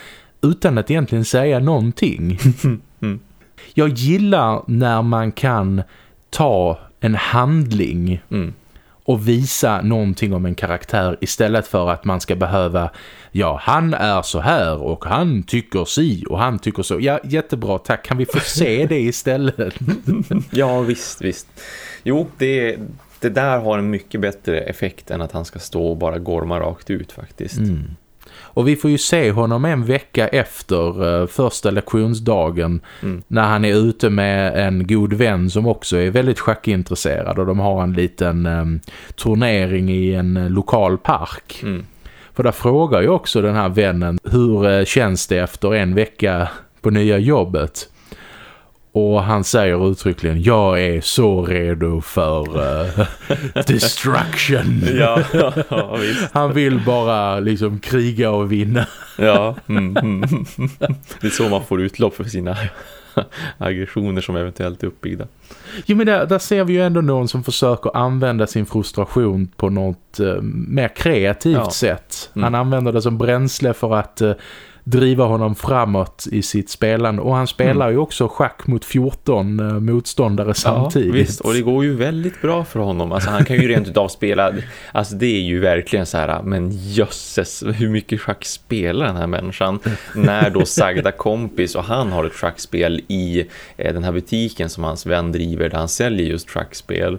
utan att egentligen säga någonting. mm. Jag gillar när man kan ta en handling mm och visa någonting om en karaktär istället för att man ska behöva ja, han är så här och han tycker si och han tycker så. Ja, jättebra, tack. Kan vi få se det istället? ja, visst, visst. Jo, det, det där har en mycket bättre effekt än att han ska stå och bara gorma rakt ut faktiskt. Mm. Och vi får ju se honom en vecka efter uh, första lektionsdagen mm. när han är ute med en god vän som också är väldigt schackintresserad och de har en liten um, turnering i en uh, lokal park. Mm. För där frågar ju också den här vännen hur uh, känns det efter en vecka på nya jobbet? Och han säger uttryckligen, jag är så redo för uh, destruction. ja, ja, Han vill bara liksom kriga och vinna. ja, mm, mm. det är så man får utlopp för sina aggressioner som eventuellt är uppbyggda. Jo men där, där, ser vi ju ändå någon som försöker använda sin frustration på något uh, mer kreativt ja. sätt. Han mm. använder det som bränsle för att uh, driva honom framåt i sitt spelande. Och han spelar mm. ju också schack mot 14 uh, eh, motståndare samtidigt. Ja, visst. Och det går ju väldigt bra för honom. Alltså han kan ju rent utav spela. Alltså det är ju verkligen så här, men jösses, hur mycket schack spelar den här människan? När då sagda kompis och han har ett schackspel i eh, den här butiken som hans vän driver där han säljer just schackspel.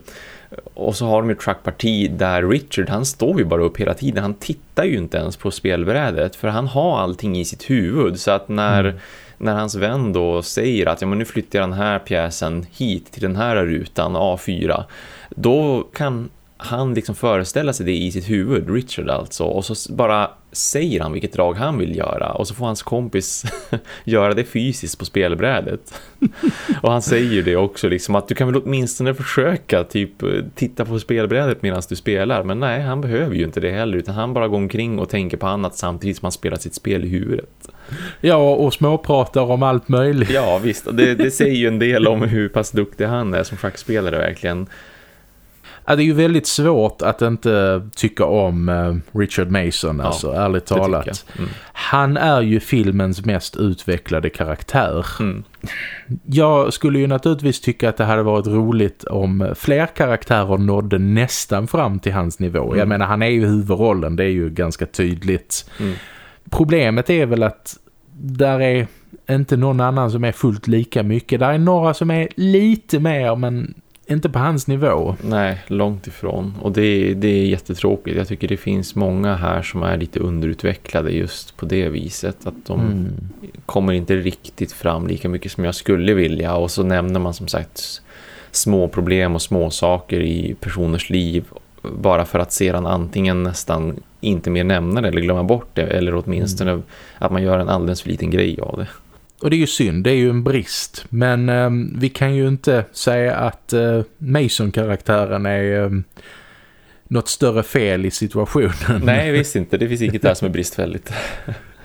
Och så har de ett trackparti där Richard, han står ju bara upp hela tiden. Han tittar ju inte ens på spelbrädet för han har allting i sitt huvud. Så att när, mm. när hans vän då säger att ja, men nu flyttar jag den här pjäsen hit till den här rutan A4. Då kan han liksom föreställa sig det i sitt huvud, Richard alltså. Och så bara säger han vilket drag han vill göra. Och så får hans kompis göra det fysiskt på spelbrädet. och han säger det också liksom att du kan väl åtminstone försöka typ titta på spelbrädet medan du spelar. Men nej, han behöver ju inte det heller utan han bara går omkring och tänker på annat samtidigt som han spelar sitt spel i huvudet. Ja, och småpratar om allt möjligt. Ja, visst. Det, det säger ju en del om hur pass duktig han är som schackspelare verkligen. Ja, det är ju väldigt svårt att inte tycka om uh, Richard Mason, ja, alltså ärligt talat. Mm. Han är ju filmens mest utvecklade karaktär. Mm. Jag skulle ju naturligtvis tycka att det hade varit roligt om fler karaktärer nådde nästan fram till hans nivå. Mm. Jag menar, han är ju huvudrollen, det är ju ganska tydligt. Mm. Problemet är väl att där är inte någon annan som är fullt lika mycket. Där är några som är lite mer men inte på hans nivå. Nej, långt ifrån. Och det, det är jättetråkigt. Jag tycker det finns många här som är lite underutvecklade just på det viset. Att de mm. kommer inte riktigt fram lika mycket som jag skulle vilja. Och så nämner man som sagt små problem och små saker i personers liv. Bara för att sedan antingen nästan inte mer nämna det eller glömma bort det. Eller åtminstone mm. att man gör en alldeles för liten grej av det. Och det är ju synd, det är ju en brist. Men eh, vi kan ju inte säga att eh, Mason-karaktären är eh, något större fel i situationen. Nej, visst inte. Det finns inget där som är bristfälligt.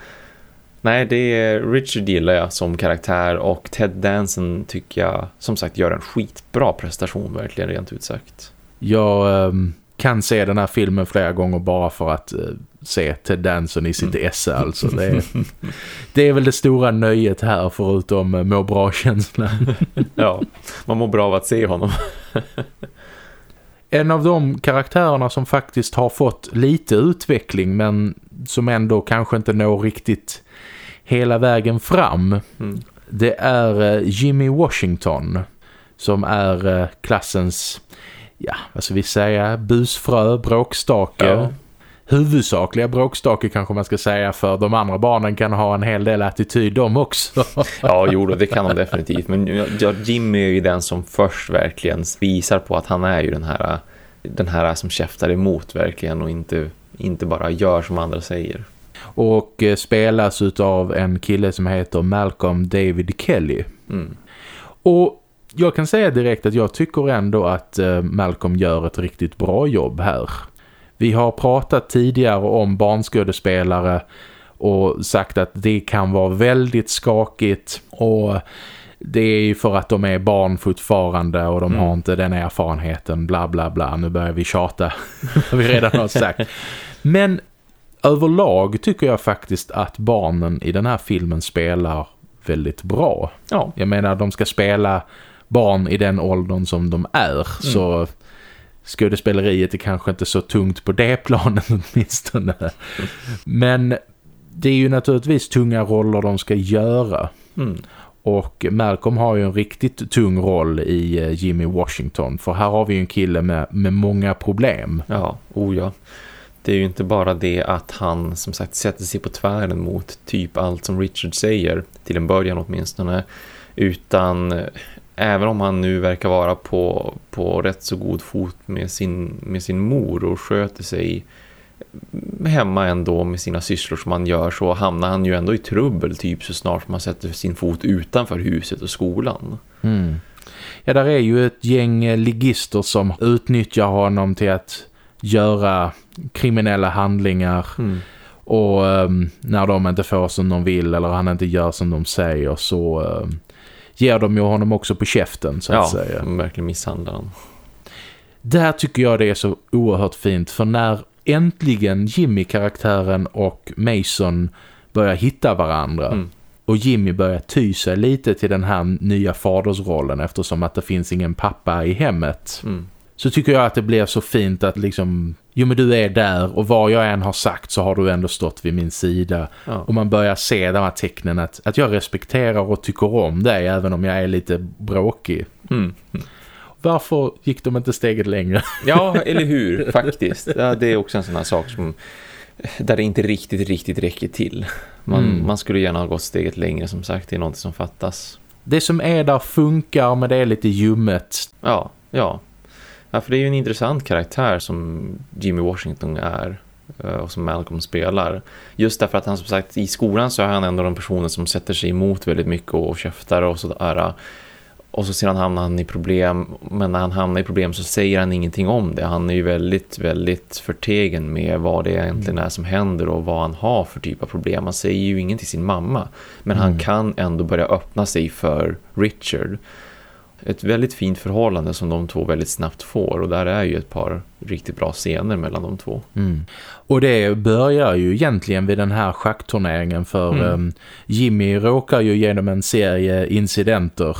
Nej, det är Richard gillar jag som karaktär och Ted Danson tycker jag som sagt gör en skitbra prestation verkligen rent ut sagt. Jag ehm, kan se den här filmen flera gånger bara för att eh, se Ted Danson i sitt mm. esse alltså. Det är, det är väl det stora nöjet här förutom eh, må bra-känslan. ja, man mår bra av att se honom. en av de karaktärerna som faktiskt har fått lite utveckling men som ändå kanske inte når riktigt hela vägen fram. Mm. Det är eh, Jimmy Washington som är eh, klassens, ja vad ska vi säga, busfrö, bråkstake. Ja. Huvudsakliga bråkstake kanske man ska säga för de andra barnen kan ha en hel del attityd de också. ja, jo det kan de definitivt. Men ja, Jimmy är ju den som först verkligen visar på att han är ju den här, den här som käftar emot verkligen och inte, inte bara gör som andra säger och eh, spelas av en kille som heter Malcolm David Kelly. Mm. Och jag kan säga direkt att jag tycker ändå att eh, Malcolm gör ett riktigt bra jobb här. Vi har pratat tidigare om barnskådespelare och sagt att det kan vara väldigt skakigt och det är ju för att de är barn fortfarande och de mm. har inte den erfarenheten bla bla bla. Nu börjar vi tjata vi redan har sagt. Men överlag tycker jag faktiskt att barnen i den här filmen spelar väldigt bra. Ja. Jag menar, de ska spela barn i den åldern som de är. Mm. Så skådespeleriet är kanske inte så tungt på det planen åtminstone. Men det är ju naturligtvis tunga roller de ska göra. Mm. Och Malcolm har ju en riktigt tung roll i eh, Jimmy Washington. För här har vi ju en kille med, med många problem. Ja, oh ja det är ju inte bara det att han som sagt sätter sig på tvären mot typ allt som Richard säger, till en början åtminstone, utan eh, även om han nu verkar vara på, på rätt så god fot med sin, med sin mor och sköter sig hemma ändå med sina sysslor som han gör så hamnar han ju ändå i trubbel typ så snart man sätter sin fot utanför huset och skolan. Mm. Ja, där är ju ett gäng ligister som utnyttjar honom till att göra kriminella handlingar mm. och um, när de inte får som de vill eller han inte gör som de säger så um, ger de ju honom också på käften så att ja, säga. Ja, verkligen misshandlar honom. Där tycker jag det är så oerhört fint för när äntligen Jimmy-karaktären och Mason börjar hitta varandra mm. och Jimmy börjar ty sig lite till den här nya fadersrollen eftersom att det finns ingen pappa i hemmet. Mm så tycker jag att det blir så fint att liksom, jo men du är där och vad jag än har sagt så har du ändå stått vid min sida. Ja. Och man börjar se de här tecknen att, att jag respekterar och tycker om dig även om jag är lite bråkig. Mm. Mm. Varför gick de inte steget längre? Ja, eller hur, faktiskt. Ja, det är också en sån här sak som där det inte riktigt, riktigt räcker till. Man, mm. man skulle gärna ha gått steget längre som sagt, det är något som fattas. Det som är där funkar men det är lite ljummet. Ja, ja. Ja, för det är ju en intressant karaktär som Jimmy Washington är eh, och som Malcolm spelar. Just därför att han som sagt i skolan så är han ändå den personen som sätter sig emot väldigt mycket och käftar och sådär. Och så sedan hamnar han i problem, men när han hamnar i problem så säger han ingenting om det. Han är ju väldigt, väldigt förtegen med vad det egentligen är som händer och vad han har för typ av problem. Han säger ju inget till sin mamma, men mm. han kan ändå börja öppna sig för Richard ett väldigt fint förhållande som de två väldigt snabbt får och där är ju ett par riktigt bra scener mellan de två. Mm. Och det börjar ju egentligen vid den här schackturneringen för mm. um, Jimmy råkar ju genom en serie incidenter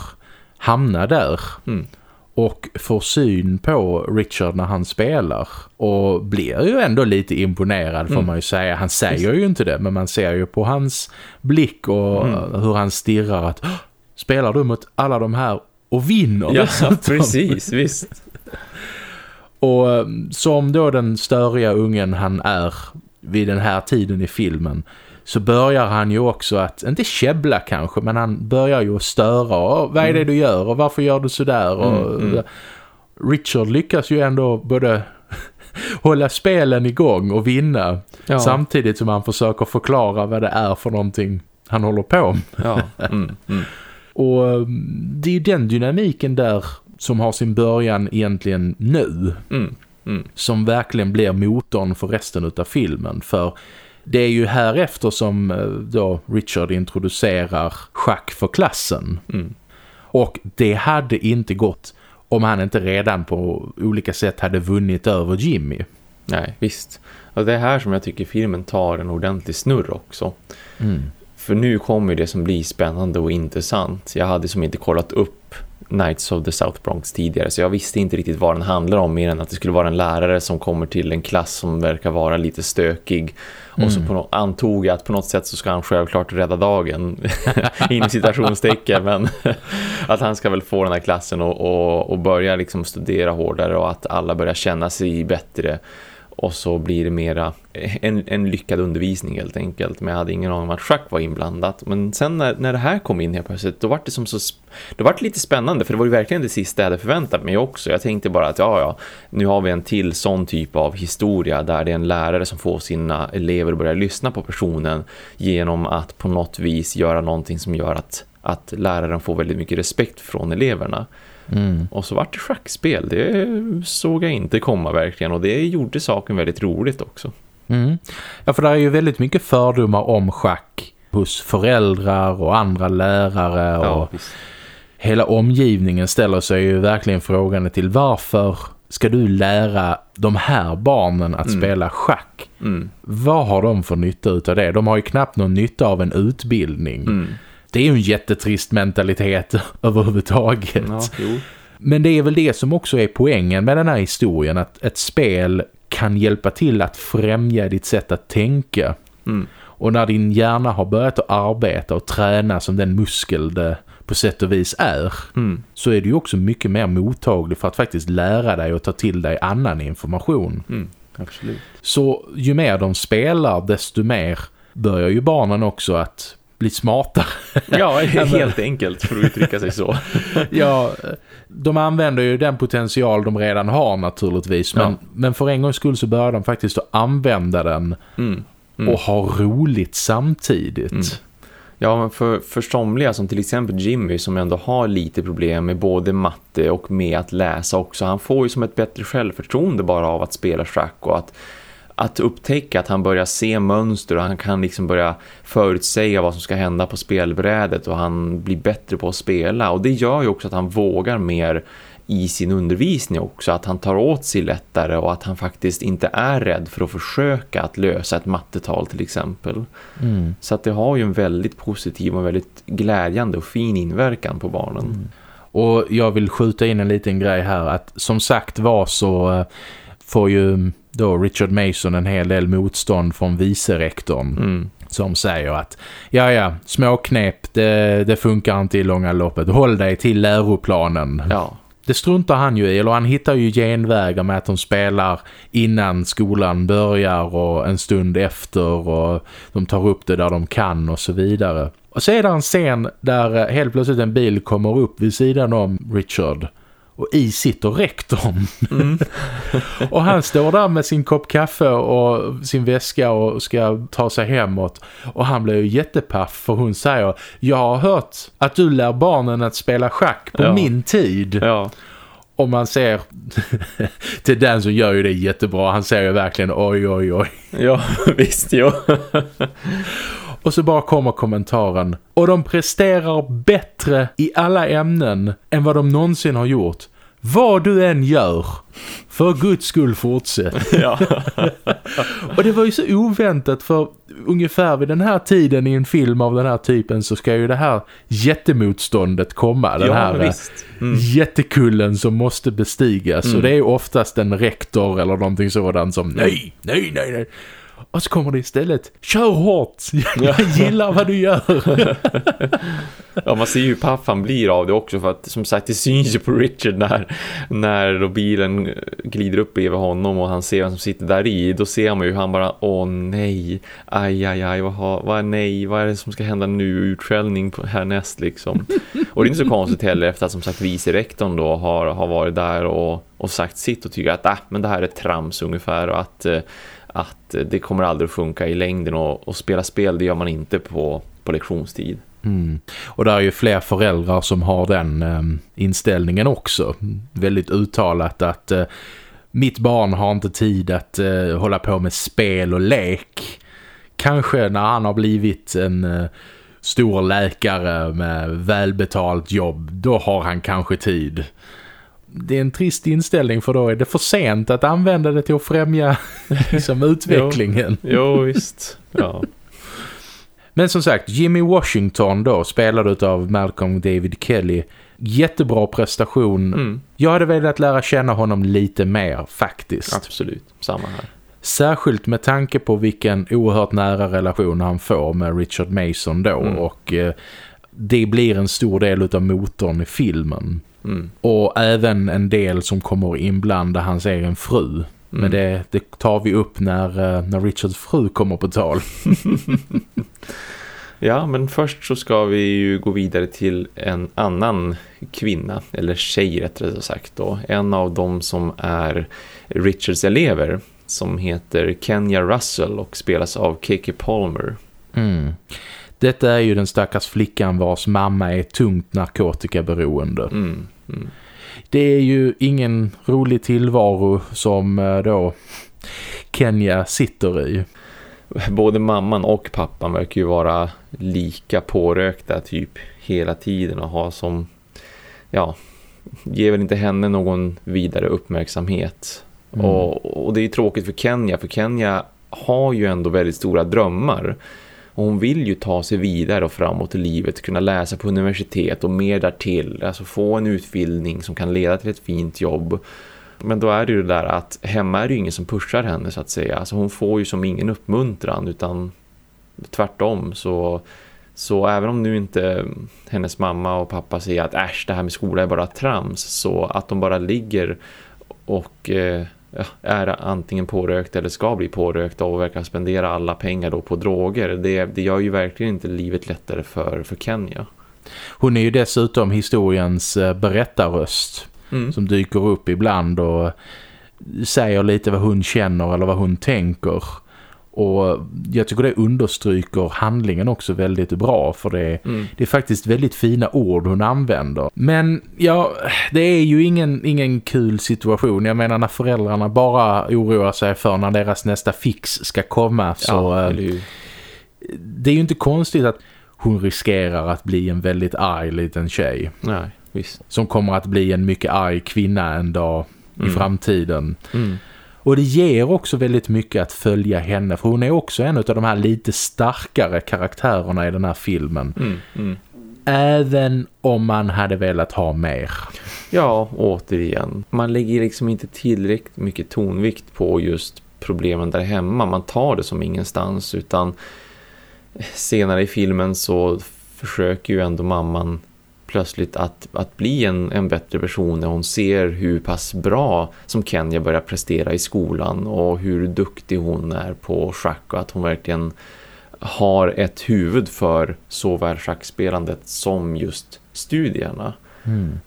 hamna där. Mm. Och får syn på Richard när han spelar. Och blir ju ändå lite imponerad får mm. man ju säga. Han säger ju inte det men man ser ju på hans blick och mm. hur han stirrar att Spelar du mot alla de här och vinner Ja, precis, visst. Och eh, som då den störiga ungen han är vid den här tiden i filmen så börjar han ju också att, inte käbbla kanske, men han börjar ju att störa. Och, vad är det mm. du gör och varför gör du sådär? Och, mm, mm. Richard lyckas ju ändå både hålla spelen igång och vinna ja. samtidigt som han försöker förklara vad det är för någonting han håller på med. Ja. Mm, mm. Och mm, det är den dynamiken där som har sin början egentligen nu. Mm. Mm. Som verkligen blir motorn för resten av filmen. För det är ju här efter som eh, då Richard introducerar schack för klassen. Mm. Och det hade inte gått om han inte redan på olika sätt hade vunnit över Jimmy. Nej, visst. Och det är här som jag tycker filmen tar en ordentlig snurr också. Mm. För nu kommer det som blir spännande och intressant. Jag hade som inte kollat upp Knights of the South Bronx tidigare så jag visste inte riktigt vad den handlar om mer än att det skulle vara en lärare som kommer till en klass som verkar vara lite stökig och mm. så på no antog jag att på något sätt så ska han självklart rädda dagen in citationstecken men att han ska väl få den här klassen och, och, och börja liksom studera hårdare och att alla börjar känna sig bättre och så blir det mera en, en lyckad undervisning helt enkelt. Men jag hade ingen aning om att schack var inblandat. Men sen när, när det här kom in helt plötsligt, då var det som så då var det lite spännande för det var ju verkligen det sista jag hade förväntat mig också. Jag tänkte bara att ja, ja, nu har vi en till sån typ av historia där det är en lärare som får sina elever att börja lyssna på personen genom att på något vis göra någonting som gör att, att läraren får väldigt mycket respekt från eleverna. Mm. Och så vart det schackspel. Det såg jag inte komma verkligen. Och det gjorde saken väldigt roligt också. Mm. Ja, för det är ju väldigt mycket fördomar om schack hos föräldrar och andra lärare. Och ja, hela omgivningen ställer sig ju verkligen frågan till varför ska du lära de här barnen att mm. spela schack? Mm. Vad har de för nytta av det? De har ju knappt någon nytta av en utbildning. Det är ju en jättetrist mentalitet överhuvudtaget. Ja, Men det är väl det som också är poängen med den här historien. Att ett spel kan hjälpa till att främja ditt sätt att tänka. Mm. Och när din hjärna har börjat att arbeta och träna som den muskel det på sätt och vis är mm. så är du också mycket mer mottaglig för att faktiskt lära dig och ta till dig annan information. Mm, absolut. Så ju mer de spelar desto mer börjar ju barnen också att bli smartare. Ja, helt enkelt för att uttrycka sig så. ja, de använder ju den potential de redan har naturligtvis. Men, ja. men för en gångs skull så börjar de faktiskt att använda den mm. Mm. och ha roligt samtidigt. Mm. Ja, för, för somliga som till exempel Jimmy som ändå har lite problem med både matte och med att läsa också. Han får ju som ett bättre självförtroende bara av att spela schack och att att upptäcka att han börjar se mönster och han kan liksom börja förutsäga vad som ska hända på spelbrädet och han blir bättre på att spela och det gör ju också att han vågar mer i sin undervisning också att han tar åt sig lättare och att han faktiskt inte är rädd för att försöka att lösa ett mattetal till exempel. Mm. Så att det har ju en väldigt positiv och väldigt glädjande och fin inverkan på barnen. Mm. Och jag vill skjuta in en liten grej här att som sagt var så eh, får ju då Richard Mason en hel del motstånd från vicerektorn. Mm. Som säger att ja ja, småknep det, det funkar inte i långa loppet. Håll dig till läroplanen. Ja. Det struntar han ju i, eller han hittar ju genvägar med att de spelar innan skolan börjar och en stund efter och de tar upp det där de kan och så vidare. Och så är det en scen där helt plötsligt en bil kommer upp vid sidan om Richard och i sitter rektorn. Mm. och han står där med sin kopp kaffe och sin väska och ska ta sig hemåt. Och han blir ju jättepaff för hon säger Jag har hört att du lär barnen att spela schack på ja. min tid. Ja. Och man ser till den så gör ju det jättebra. Han säger ju verkligen oj oj oj. Ja, visst jo. Och så bara kommer kommentaren. Och de presterar bättre i alla ämnen än vad de någonsin har gjort. Vad du än gör, för guds skull fortsätt. Ja. och det var ju så oväntat för ungefär vid den här tiden i en film av den här typen så ska ju det här jättemotståndet komma. Den ja, här eh, mm. jättekullen som måste bestigas. Mm. Och det är oftast en rektor eller någonting sådant som nej, nej, nej, nej. Och så kommer det istället, kör hårt, jag gillar vad du gör. ja, man ser ju hur paff han blir av det också för att som sagt det syns ju på Richard när, när då bilen glider upp bredvid honom och han ser vem som sitter där i. Då ser man ju hur han bara, åh nej, aj aj aj, vad, har, vad är nej, vad är det som ska hända nu? Utskällning härnäst liksom. och det är inte så konstigt heller efter att som sagt vicerektorn då har, har varit där och, och sagt sitt och tycker att äh, men det här är trams ungefär och att eh, att eh, det kommer aldrig att funka i längden och, och spela spel det gör man inte på, på lektionstid. Mm. Och det är ju fler föräldrar som har den eh, inställningen också. Väldigt uttalat att eh, mitt barn har inte tid att eh, hålla på med spel och lek. Kanske när han har blivit en eh, stor läkare med välbetalt jobb, då har han kanske tid det är en trist inställning för då är det för sent att använda det till att främja liksom, utvecklingen. jo, jo, visst. Ja. Men som sagt, Jimmy Washington då, spelad av Malcolm David Kelly, Jättebra prestation. Mm. Jag hade velat lära känna honom lite mer faktiskt. Absolut, samma här. Särskilt med tanke på vilken oerhört nära relation han får med Richard Mason då. Mm. Och eh, det blir en stor del av motorn i filmen. Mm. Och även en del som kommer inblanda hans egen fru. Mm. Men det, det, tar vi upp när, eh, när Richards fru kommer på tal. ja, men först så ska vi ju gå vidare till en annan kvinna, eller tjej rättare sagt då. En av dem som är Richards elever som heter Kenya Russell och spelas av Kiki Palmer. Mm. Detta är ju den stackars flickan vars mamma är tungt narkotikaberoende. Mm. Mm. Det är ju ingen rolig tillvaro som eh, då Kenya sitter i. Både mamman och pappan verkar ju vara lika pårökta typ hela tiden och ha som, ja, ger väl inte henne någon vidare uppmärksamhet. Mm. Och, och det är ju tråkigt för Kenya, för Kenya har ju ändå väldigt stora drömmar. Och hon vill ju ta sig vidare och framåt i livet, kunna läsa på universitet och mer därtill. Alltså få en utbildning som kan leda till ett fint jobb. Men då är det ju det där att hemma är det ju ingen som pushar henne så att säga. Alltså hon får ju som ingen uppmuntran utan tvärtom så... Så även om nu inte hennes mamma och pappa säger att äsch, det här med skola är bara trams så att de bara ligger och eh, är antingen pårökt eller ska bli pårökt och verkar spendera alla pengar då på droger. Det, det gör ju verkligen inte livet lättare för, för Kenya. Hon är ju dessutom historiens eh, berättarröst mm. som dyker upp ibland och säger lite vad hon känner eller vad hon tänker. Och jag tycker det understryker handlingen också väldigt bra för det, mm. det är faktiskt väldigt fina ord hon använder. Men ja, det är ju ingen, ingen kul situation. Jag menar när föräldrarna bara oroar sig för när deras nästa fix ska komma så... Ja, eh, det är ju inte konstigt att hon riskerar att bli en väldigt arg liten tjej. Nej, visst. Som kommer att bli en mycket arg kvinna en dag mm. i framtiden. Mm. Och det ger också väldigt mycket att följa henne. För hon är också en av de här lite starkare karaktärerna i den här filmen. Mm, mm. Även om man hade velat ha mer. Ja, återigen. Man lägger liksom inte tillräckligt mycket tonvikt på just problemen där hemma. Man tar det som ingenstans utan senare i filmen så försöker ju ändå mamman plötsligt att, att bli en, en bättre person när hon ser hur pass bra som Kenya börjar prestera i skolan och hur duktig hon är på schack och att hon verkligen har ett huvud för såväl schackspelandet som just studierna. Mm.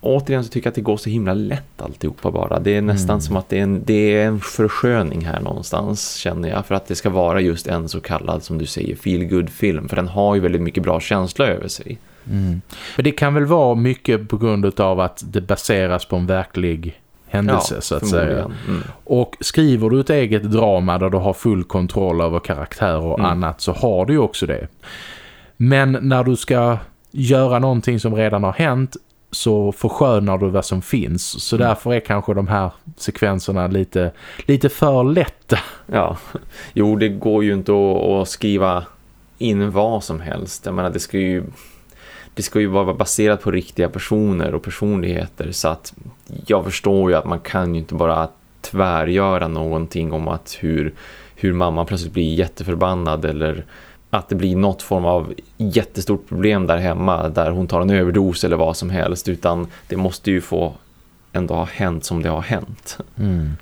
Återigen så tycker jag att det går så himla lätt alltihopa bara. Det är nästan mm. som att det är, en, det är en försköning här någonstans känner jag. För att det ska vara just en så kallad som du säger feel good film. För den har ju väldigt mycket bra känsla över sig. Mm. Men det kan väl vara mycket på grund av att det baseras på en verklig händelse ja, så att säga. Mm. Och skriver du ett eget drama där du har full kontroll över karaktärer och mm. annat så har du ju också det. Men när du ska göra någonting som redan har hänt så förskönar du vad som finns. Så mm. därför är kanske de här sekvenserna lite, lite för lätta. Ja, jo det går ju inte att, att skriva in vad som helst. Jag menar det ska ju det ska ju vara baserat på riktiga personer och personligheter så att jag förstår ju att man kan ju inte bara tvärgöra någonting om att hur, hur mamman plötsligt blir jätteförbannad eller att det blir något form av jättestort problem där hemma där hon tar en överdos eller vad som helst utan det måste ju få ändå ha hänt som det har hänt. Mm.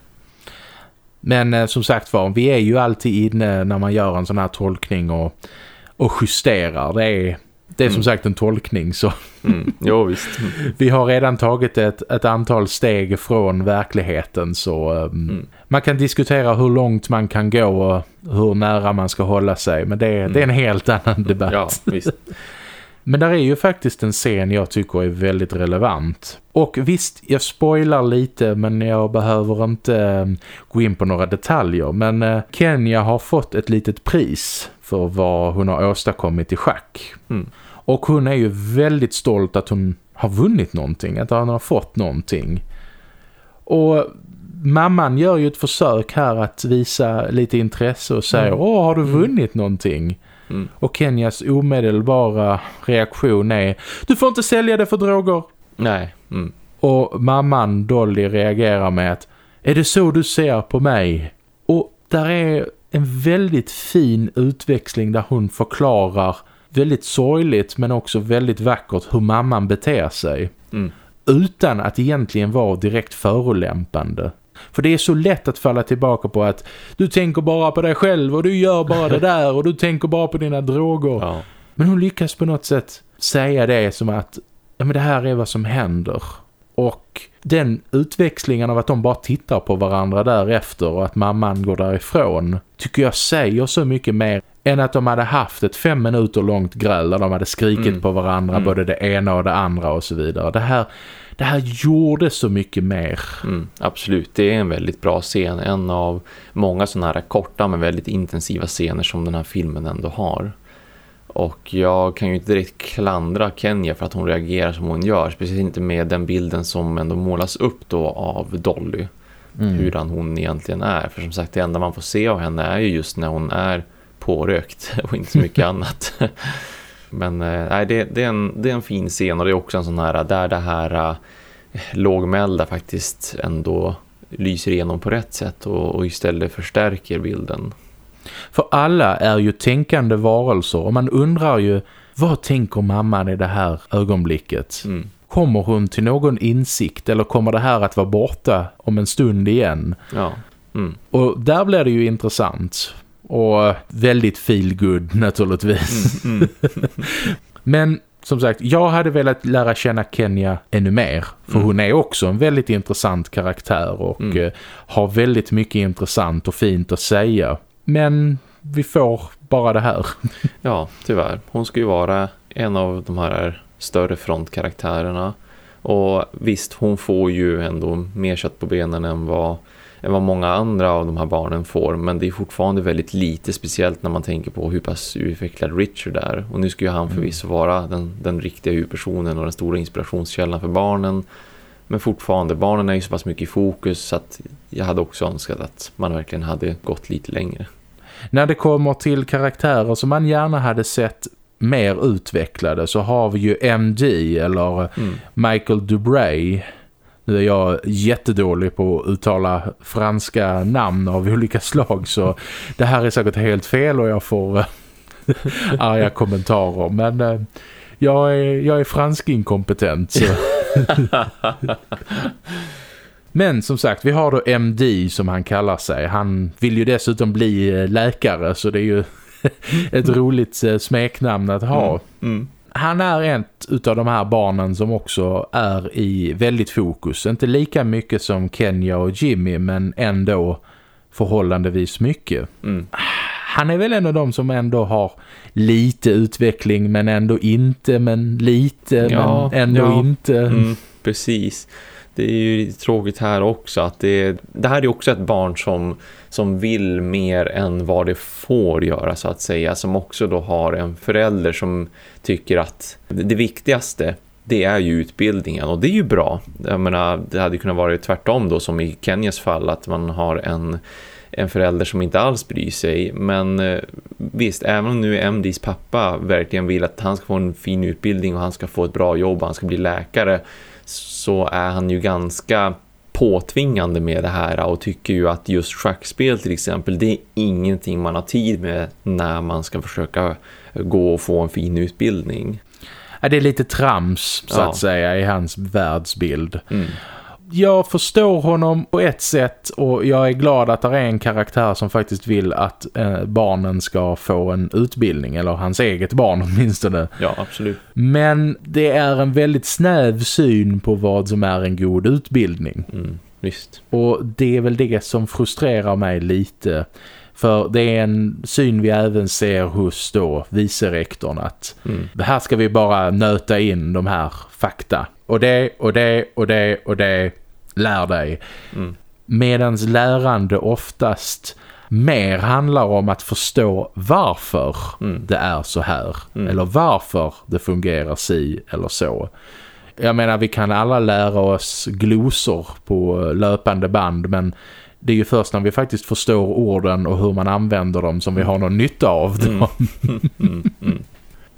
Men eh, som sagt var, vi är ju alltid inne när man gör en sån här tolkning och, och justerar. Det är det är som mm. sagt en tolkning så mm. jo, visst. vi har redan tagit ett, ett antal steg från verkligheten så um, mm. man kan diskutera hur långt man kan gå och hur nära man ska hålla sig men det, mm. det är en helt annan debatt. Ja, visst. Men där är ju faktiskt en scen jag tycker är väldigt relevant. Och visst, jag spoilar lite men jag behöver inte um, gå in på några detaljer. Men uh, Kenya har fått ett litet pris för vad hon har åstadkommit i schack. Mm. Och hon är ju väldigt stolt att hon har vunnit någonting, att hon har fått någonting. Och mamman gör ju ett försök här att visa lite intresse och säger, mm. åh har du mm. vunnit någonting? Mm. Och Kenyas omedelbara reaktion är Du får inte sälja det för droger. Nej. Mm. Och mamman Dolly reagerar med att Är det så du ser på mig? Och där är en väldigt fin utväxling där hon förklarar väldigt sorgligt men också väldigt vackert hur mamman beter sig. Mm. Utan att egentligen vara direkt förolämpande. För det är så lätt att falla tillbaka på att du tänker bara på dig själv och du gör bara det där och du tänker bara på dina droger. Ja. Men hon lyckas på något sätt säga det som att ja, men det här är vad som händer. Och den utväxlingen av att de bara tittar på varandra därefter och att mamman går därifrån tycker jag säger så mycket mer än att de hade haft ett fem minuter långt gräl där de hade skrikit mm. på varandra mm. både det ena och det andra och så vidare. Det här, det här gjorde så mycket mer. Mm, absolut, det är en väldigt bra scen. En av många sådana här korta men väldigt intensiva scener som den här filmen ändå har. Och jag kan ju inte direkt klandra Kenya för att hon reagerar som hon gör. Speciellt inte med den bilden som ändå målas upp då av Dolly. Mm. Hurdan hon egentligen är. För som sagt, det enda man får se av henne är ju just när hon är pårökt och inte så mycket annat. Men eh, nej, det, det, är en, det är en fin scen och det är också en sån här där det här äh, lågmälda faktiskt ändå lyser igenom på rätt sätt och, och istället förstärker bilden. För alla är ju tänkande varelser och man undrar ju vad tänker mamman i det här ögonblicket? Mm. Kommer hon till någon insikt eller kommer det här att vara borta om en stund igen? Ja. Mm. Och där blir det ju intressant. Och väldigt feel good naturligtvis. Mm, mm. Men som sagt, jag hade velat lära känna Kenya ännu mer. För mm. hon är också en väldigt intressant karaktär och mm. Eh, har väldigt mycket intressant och fint att säga. Men vi får bara det här. ja, tyvärr. Hon ska ju vara en av de här större frontkaraktärerna. Och visst, hon får ju ändå mer kött på benen än vad, än vad många andra av de här barnen får. Men det är fortfarande väldigt lite, speciellt när man tänker på hur pass utvecklad Richard är. Och nu ska ju han mm. förvisso vara den, den riktiga huvudpersonen och den stora inspirationskällan för barnen. Men fortfarande, barnen är ju så pass mycket i fokus så att jag hade också önskat att man verkligen hade gått lite längre. När det kommer till karaktärer som man gärna hade sett mer utvecklade så har vi ju MD eller mm. Michael Dubray. Nu är jag jättedålig på att uttala franska namn av olika slag så det här är säkert helt fel och jag får eh, arga kommentarer. Men eh, jag är, jag är fransk inkompetent så... Men som sagt, vi har då MD som han kallar sig. Han vill ju dessutom bli eh, läkare så det är ju ett roligt eh, smeknamn att ha. Mm. Mm. Han är ett av de här barnen som också är i väldigt fokus. Inte lika mycket som Kenya och Jimmy men ändå förhållandevis mycket. Mm. Han är väl en av de som ändå har lite utveckling men ändå inte, men lite, ja, men ändå ja. inte. Mm, precis det är ju tråkigt här också att det, det här är också ett barn som, som vill mer än vad det får göra så att säga. Som också då har en förälder som tycker att det viktigaste det är ju utbildningen och det är ju bra. Jag menar, det hade kunnat vara tvärtom då som i Kenyas fall att man har en, en förälder som inte alls bryr sig. Men eh, visst, även om nu MDs pappa verkligen vill att han ska få en fin utbildning och han ska få ett bra jobb och han ska bli läkare så är han ju ganska påtvingande med det här och tycker ju att just schackspel till exempel det är ingenting man har tid med när man ska försöka gå och få en fin utbildning. Det är lite trams så ja. att säga i hans världsbild. Mm jag förstår honom på ett sätt och jag är glad att det är en karaktär som faktiskt vill att eh, barnen ska få en utbildning eller hans eget barn åtminstone. Ja, absolut. Men det är en väldigt snäv syn på vad som är en god utbildning. Mm, visst. Och det är väl det som frustrerar mig lite. För det är en syn vi även ser hos då vicerektorn att mm. här ska vi bara nöta in de här fakta. Och det, och det, och det, och det lär dig. Mm. Medans lärande oftast mer handlar om att förstå varför mm. det är så här. Mm. Eller varför det fungerar si eller så. Jag menar vi kan alla lära oss glosor på löpande band men det är ju först när vi faktiskt förstår orden och hur man använder dem som vi har någon nytta av dem. Mm. Mm, mm,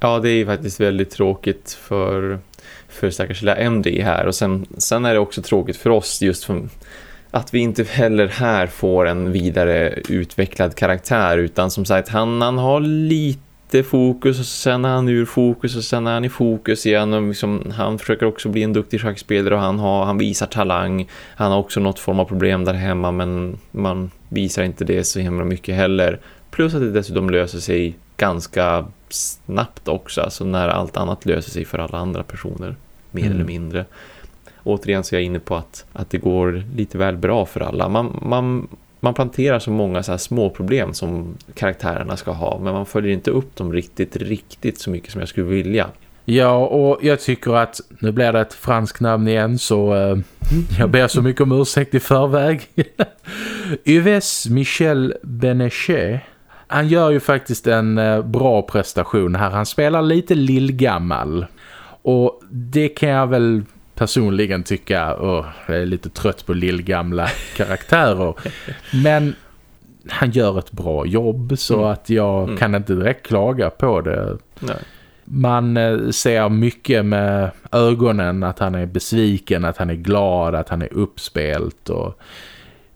ja, det är ju faktiskt väldigt tråkigt för, för stackars lilla MD här. Och sen, sen är det också tråkigt för oss just för att vi inte heller här får en vidare utvecklad karaktär utan som sagt han, han har lite fokus och sen är han ur fokus och sen är han i fokus igen. Och liksom, han försöker också bli en duktig schackspelare och han, har, han visar talang. Han har också något form av problem där hemma men man visar inte det så himla mycket heller. Plus att det dessutom löser sig ganska snabbt också alltså när allt annat löser sig för alla andra personer mer mm. eller mindre återigen så är jag inne på att, att det går lite väl bra för alla. Man, man, man planterar så många så här små problem som karaktärerna ska ha men man följer inte upp dem riktigt, riktigt så mycket som jag skulle vilja. Ja, och jag tycker att nu blir det ett fransk namn igen så eh, jag ber så mycket om ursäkt i förväg. Yves Michel Benechet han gör ju faktiskt en eh, bra prestation här. Han spelar lite lillgammal. Och det kan jag väl personligen tycka oh, jag är lite trött på lillgamla karaktärer. Men han gör ett bra jobb så mm. att jag mm. kan inte direkt klaga på det. Nej. Man eh, ser mycket med ögonen att han är besviken, att han är glad, att han är uppspelt. Och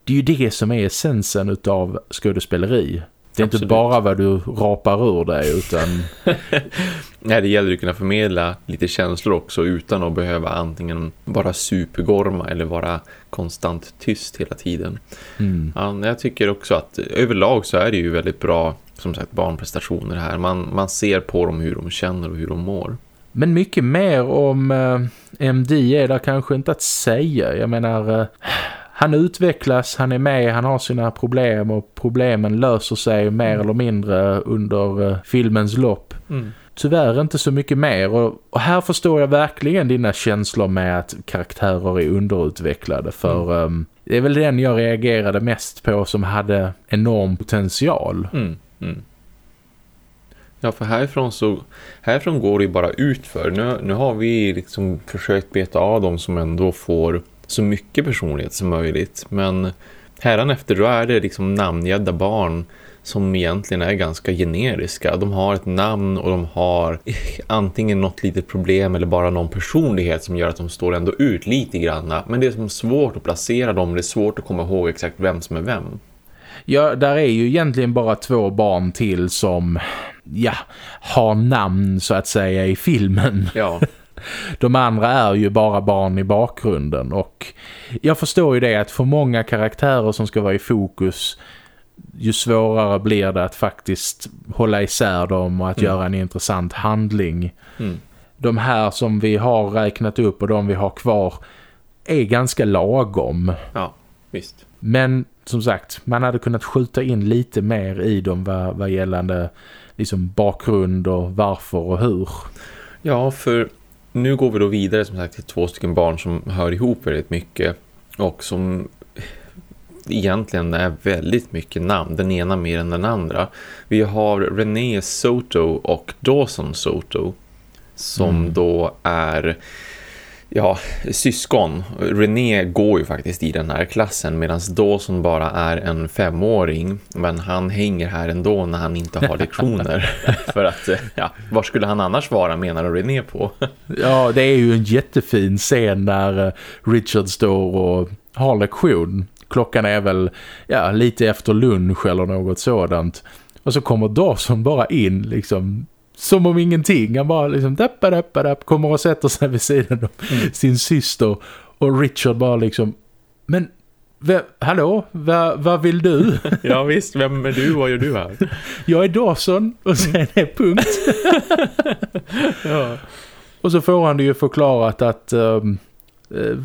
det är ju det som är essensen av skådespeleri. Det är Absolut. inte bara vad du rapar ur dig utan... Nej, det gäller att kunna förmedla lite känslor också utan att behöva antingen vara supergorma eller vara konstant tyst hela tiden. Mm. Ja, jag tycker också att överlag så är det ju väldigt bra som sagt barnprestationer här. Man, man ser på dem hur de känner och hur de mår. Men mycket mer om eh, MD är där kanske inte att säga. Jag menar... Eh, han utvecklas, han är med, han har sina problem och problemen löser sig mer mm. eller mindre under uh, filmens lopp. Mm. Tyvärr inte så mycket mer och, och, här förstår jag verkligen dina känslor med att karaktärer är underutvecklade för mm. um, det är väl den jag reagerade mest på som hade enorm potential. Mm. mm. Ja, för härifrån så härifrån går det ju bara ut för. Nu, nu har vi liksom försökt beta av dem som ändå får så mycket personlighet som möjligt. Men häran efter då är det liksom namngädda barn som egentligen är ganska generiska. De har ett namn och de har antingen något litet problem eller bara någon personlighet som gör att de står ändå ut lite grann. Men det är som svårt att placera dem, det är svårt att komma ihåg exakt vem som är vem. Ja, där är ju egentligen bara två barn till som ja, har namn så att säga i filmen. Ja. De andra är ju bara barn i bakgrunden och jag förstår ju det att för många karaktärer som ska vara i fokus ju svårare blir det att faktiskt hålla isär dem och att mm. göra en intressant handling. Mm. De här som vi har räknat upp och de vi har kvar är ganska lagom. Ja, visst. Men som sagt, man hade kunnat skjuta in lite mer i dem vad, vad gällande liksom bakgrund och varför och hur. Ja, för nu går vi då vidare som sagt till två stycken barn som hör ihop väldigt mycket och som egentligen är väldigt mycket namn, den ena mer än den andra. Vi har René Soto och Dawson Soto som mm. då är ja, syskon. René går ju faktiskt i den här klassen medan Dawson bara är en femåring. Men han hänger här ändå när han inte har lektioner. För att, ja, var skulle han annars vara menar René på? ja, det är ju en jättefin scen där eh, Richard står och har lektion. Klockan är väl ja, lite efter lunch eller något sådant. Och så kommer Dawson bara in liksom som om ingenting. Han bara liksom dappa, dappa, dappa, kommer och sätter sig vid sidan av mm. sin syster. Och Richard bara liksom, men vem, hallå, vad va vill du? ja visst, vem är du? Vad gör du här? Jag är Dawson och sen är punkt. ja. Och så får han det ju förklarat att um,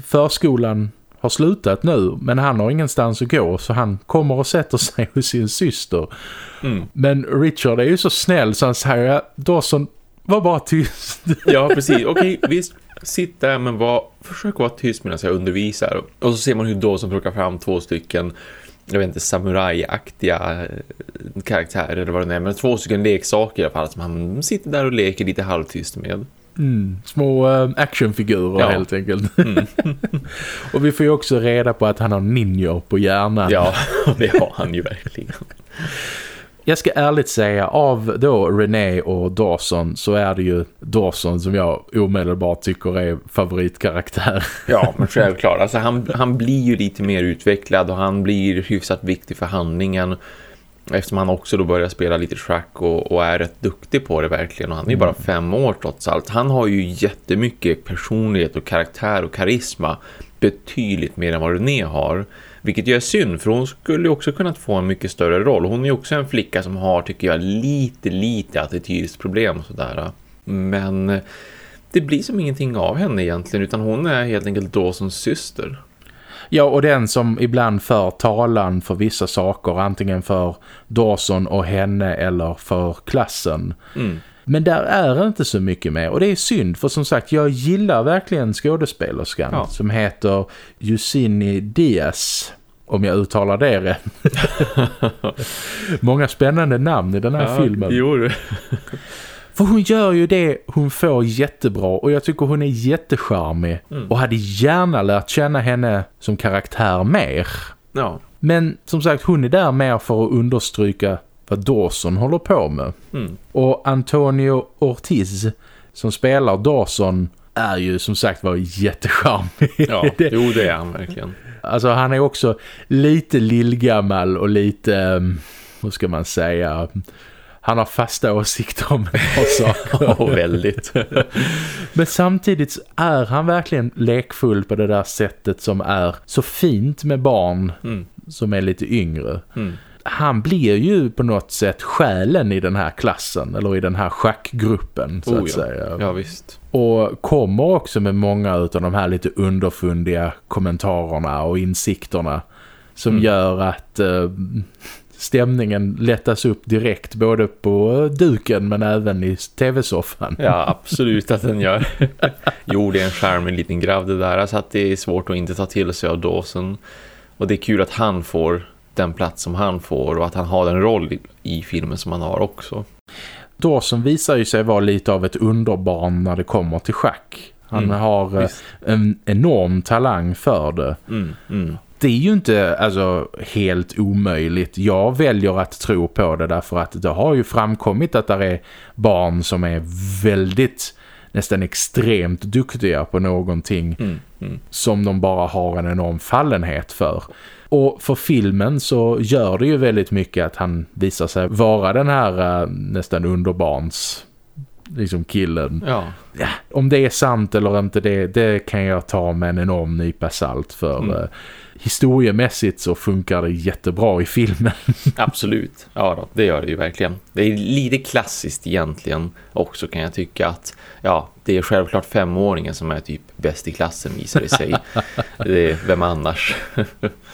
förskolan har slutat nu men han har ingenstans att gå så han kommer och sätter sig hos sin syster. Mm. Men Richard är ju så snäll så han säger Dawson, var bara tyst. ja, precis. Okej, okay, visst. Sitt där men var, försök vara tyst medan jag undervisar. Och så ser man hur Dawson plockar fram två stycken jag vet inte, samurajaktiga eh, karaktärer eller vad det är. Men två stycken leksaker i alla fall som han sitter där och leker lite halvtyst med. Mm, små äh, actionfigurer ja. helt enkelt. Mm. och vi får ju också reda på att han har ninjor på hjärnan. Ja, det har han ju verkligen. Jag ska ärligt säga, av då René och Dawson så är det ju Dawson som jag omedelbart tycker är favoritkaraktär. Ja, men självklart. Alltså han, han blir ju lite mer utvecklad och han blir hyfsat viktig för handlingen. Eftersom han också då börjar spela lite track och, och är rätt duktig på det verkligen. Och han är ju bara mm. fem år trots allt. Han har ju jättemycket personlighet och karaktär och karisma. Betydligt mer än vad René har. Vilket ju är synd för hon skulle ju också kunnat få en mycket större roll. Hon är ju också en flicka som har tycker jag lite lite attitydproblem och sådär. Men det blir som ingenting av henne egentligen utan hon är helt enkelt Dawsons syster. Ja, och den som ibland för talan för vissa saker, antingen för Dawson och henne eller för klassen. Mm. Men där är inte så mycket mer. Och det är synd för som sagt, jag gillar verkligen skådespelerskan ja. som heter Jusini Diaz. Om jag uttalar det rätt. Många spännande namn i den här ja, filmen. Jo. För hon gör ju det hon får jättebra och jag tycker hon är jättecharmig. Mm. Och hade gärna lärt känna henne som karaktär mer. Ja. Men som sagt, hon är där mer för att understryka vad Dawson håller på med. Mm. Och Antonio Ortiz som spelar Dawson är ju som sagt var jättecharmig. Ja, jo det är han verkligen. Alltså han är också lite lillgammal och lite, mm, hur ska man säga, han har fasta åsikter om par saker. oh, väldigt. Men samtidigt är han verkligen lekfull på det där sättet som är så fint med barn mm. som är lite yngre. Mm han blir ju på något sätt själen i den här klassen eller i den här schackgruppen så oh, att ja. säga. Ja visst. Och kommer också med många av de här lite underfundiga kommentarerna och insikterna som mm. gör att eh, stämningen lättas upp direkt både på duken men även i tv-soffan. Ja, absolut att den gör. jo, det är en charmig liten grav det där. Så att det är svårt att inte ta till sig av Dawson. Och det är kul att han får den plats som han får och att han har en roll i, i filmen som han har också. Dawson visar ju sig vara lite av ett underbarn när det kommer till schack. Han mm, har eh, visst. en enorm talang för det. Mm, mm. Det är ju inte alltså, helt omöjligt. Jag väljer att tro på det därför att det har ju framkommit att det är barn som är väldigt nästan extremt duktiga på någonting mm, mm. som de bara har en enorm fallenhet för. Och för filmen så gör det ju väldigt mycket att han visar sig vara den här uh, nästan underbarns liksom killen. Ja. ja. Om det är sant eller inte, det, det kan jag ta med en enorm nypa salt för mm. uh, historiemässigt så funkar det jättebra i filmen. Absolut, ja då, det gör det ju verkligen. Det är lite klassiskt egentligen också kan jag tycka att ja, det är självklart femåringen som är typ bäst i klassen visar det sig. det är, vem annars?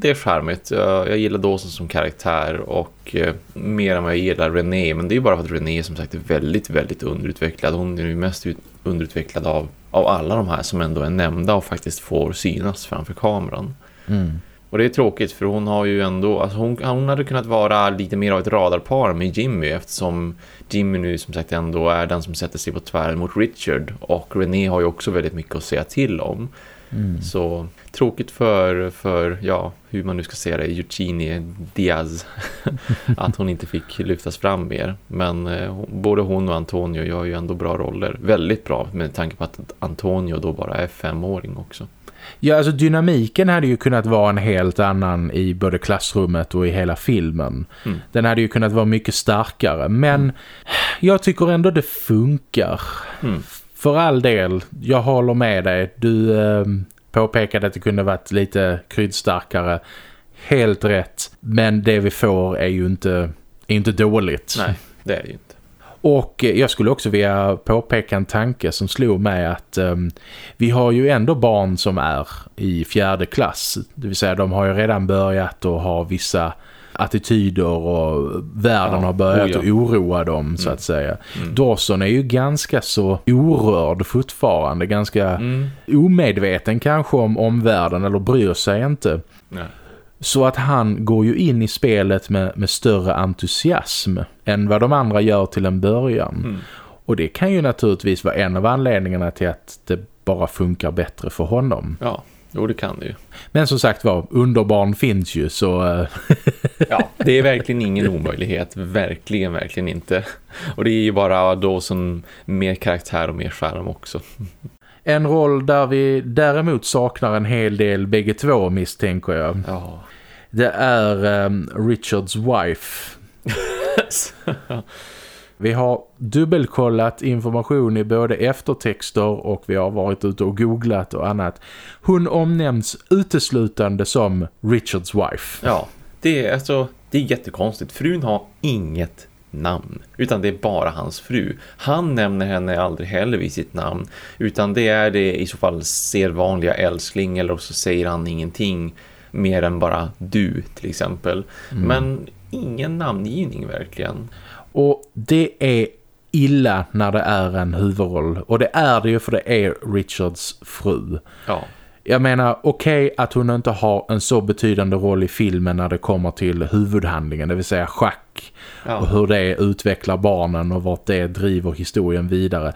det är charmigt. Jag, jag gillar Dawson som karaktär och eh, mer än vad jag gillar René. Men det är ju bara för att René som sagt är väldigt, väldigt underutvecklad. Hon är ju mest ut, underutvecklad av, av alla de här som ändå är nämnda och faktiskt får synas framför kameran. Mm. Och det är tråkigt för hon har ju ändå, alltså hon, hon hade kunnat vara lite mer av ett radarpar med Jimmy eftersom Jimmy nu som sagt ändå är den som sätter sig på tvären mot Richard och René har ju också väldigt mycket att säga till om. Mm. Så tråkigt för, för, ja, hur man nu ska säga det, Eugenie Diaz att hon inte fick lyftas fram mer. Men eh, både hon och Antonio gör ju ändå bra roller. Väldigt bra med tanke på att Antonio då bara är femåring också. Ja, alltså dynamiken hade ju kunnat vara en helt annan i både klassrummet och i hela filmen. Mm. Den hade ju kunnat vara mycket starkare. Men mm. jag tycker ändå det funkar. Mm. För all del, jag håller med dig. Du eh, påpekade att det kunde varit lite kryddstarkare. Helt rätt. Men det vi får är ju inte, är inte dåligt. Nej, det är det ju inte. Och jag skulle också vilja påpeka en tanke som slog mig att um, vi har ju ändå barn som är i fjärde klass. Det vill säga de har ju redan börjat och ha vissa attityder och världen ja, har börjat oh ja. oroa dem så mm. att säga. Mm. Dawson är ju ganska så orörd fortfarande, ganska mm. omedveten kanske om omvärlden eller bryr sig inte. Nej. Så att han går ju in i spelet med, med större entusiasm än vad de andra gör till en början. Mm. Och det kan ju naturligtvis vara en av anledningarna till att det bara funkar bättre för honom. Ja, jo det kan det ju. Men som sagt var, underbarn finns ju så... Eh, ja, det är verkligen ingen omöjlighet. Verkligen, verkligen inte. Och det är ju bara då som mer karaktär och mer skärm också. En roll där vi däremot saknar en hel del bägge två misstänker jag. Ja. Det är um, Richards wife. vi har dubbelkollat information i både eftertexter och vi har varit ute och googlat och annat. Hon omnämns uteslutande som Richards wife. Ja, det är, alltså, det är jättekonstigt. Frun har inget namn. Utan det är bara hans fru. Han nämner henne aldrig heller vid sitt namn. Utan det är det i så fall sedvanliga älskling eller så säger han ingenting mer än bara du till exempel. Mm. Men ingen namngivning verkligen. Och det är illa när det är en huvudroll. Och det är det ju för det är Richards fru. Ja. Jag menar, okej okay, att hon inte har en så betydande roll i filmen när det kommer till huvudhandlingen, det vill säga schack ja. och hur det utvecklar barnen och vart det driver historien vidare.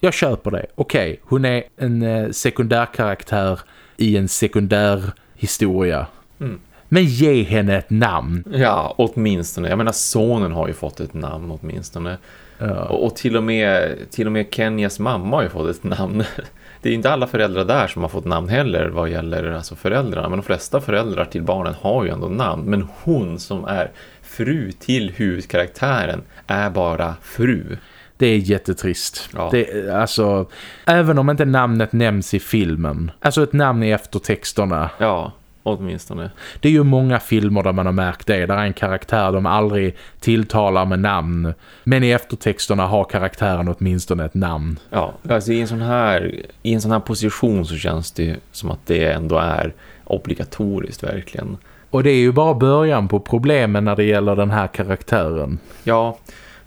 Jag köper det. Okej, okay, hon är en eh, sekundärkaraktär i en sekundär historia. Mm. Men ge henne ett namn. Ja, åtminstone. Jag menar, sonen har ju fått ett namn åtminstone. Ja. Och, och till och med till och med Kenyas mamma har ju fått ett namn. Det är inte alla föräldrar där som har fått namn heller vad gäller alltså föräldrarna. Men de flesta föräldrar till barnen har ju ändå namn. Men hon som är fru till huvudkaraktären är bara fru. Det är jättetrist. Ja. Det, alltså, även om inte namnet nämns i filmen. Alltså ett namn i eftertexterna. Ja åtminstone. Det är ju många filmer där man har märkt det. Där är en karaktär de aldrig tilltalar med namn. Men i eftertexterna har karaktären åtminstone ett namn. Ja, alltså i en sån här, i en sån här position så känns det som att det ändå är obligatoriskt verkligen. Och det är ju bara början på problemen när det gäller den här karaktären. Ja,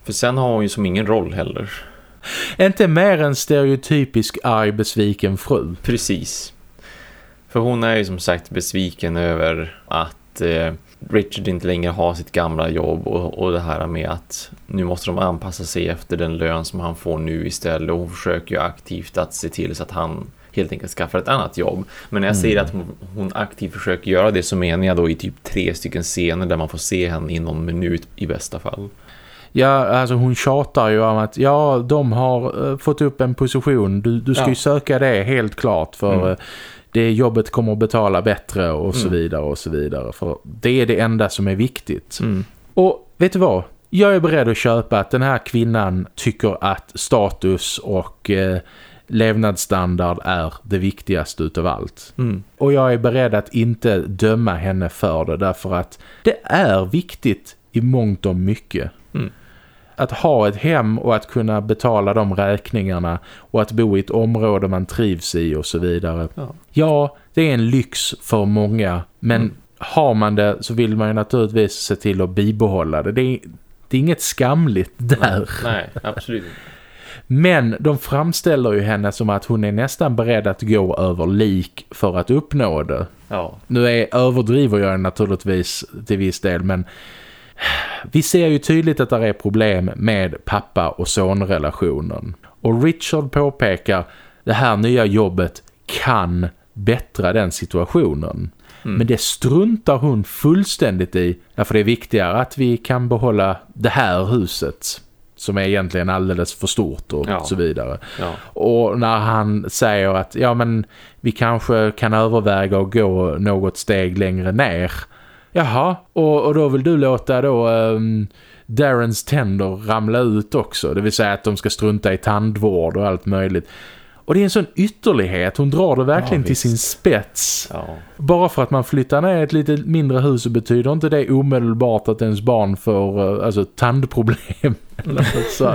för sen har hon ju som ingen roll heller. Inte mer än stereotypisk arg besviken fru. Precis. För hon är ju som sagt besviken över att eh, Richard inte längre har sitt gamla jobb och, och det här med att nu måste de anpassa sig efter den lön som han får nu istället och hon försöker ju aktivt att se till så att han helt enkelt skaffar ett annat jobb. Men när jag mm. säger att hon, aktivt försöker göra det så menar jag då i typ tre stycken scener där man får se henne i någon minut i bästa fall. Ja, alltså hon tjatar ju om att ja, de har uh, fått upp en position. Du, du ska ja. ju söka det helt klart för mm. Det jobbet kommer att betala bättre och så mm. vidare och så vidare. För det är det enda som är viktigt. Mm. Och vet du vad? Jag är beredd att köpa att den här kvinnan tycker att status och eh, levnadsstandard är det viktigaste utav allt. Mm. Och jag är beredd att inte döma henne för det därför att det är viktigt i mångt och mycket. Mm att ha ett hem och att kunna betala de räkningarna och att bo i ett område man trivs i och så vidare. Ja, ja det är en lyx för många men mm. har man det så vill man ju naturligtvis se till att bibehålla det. Det är, det är inget skamligt där. Nej, nej absolut. Men de framställer ju henne som att hon är nästan beredd att gå över lik för att uppnå det. Ja. Nu är, överdriver jag naturligtvis till viss del men vi ser ju tydligt att det är problem med pappa- och sonrelationen. Och Richard påpekar det här nya jobbet kan bättra den situationen. Mm. Men det struntar hon fullständigt i. Därför det är viktigare att vi kan behålla det här huset som är egentligen alldeles för stort och ja. så vidare. Ja. Och när han säger att ja men vi kanske kan överväga att gå något steg längre ner Jaha, och, och då vill du låta då um, Darrens tänder ramla ut också. Det vill säga att de ska strunta i tandvård och allt möjligt. Och det är en sån ytterlighet. Hon drar det verkligen ja, till sin spets. Ja. Bara för att man flyttar ner ett lite mindre hus så betyder inte det omedelbart att ens barn får eh, alltså, tandproblem.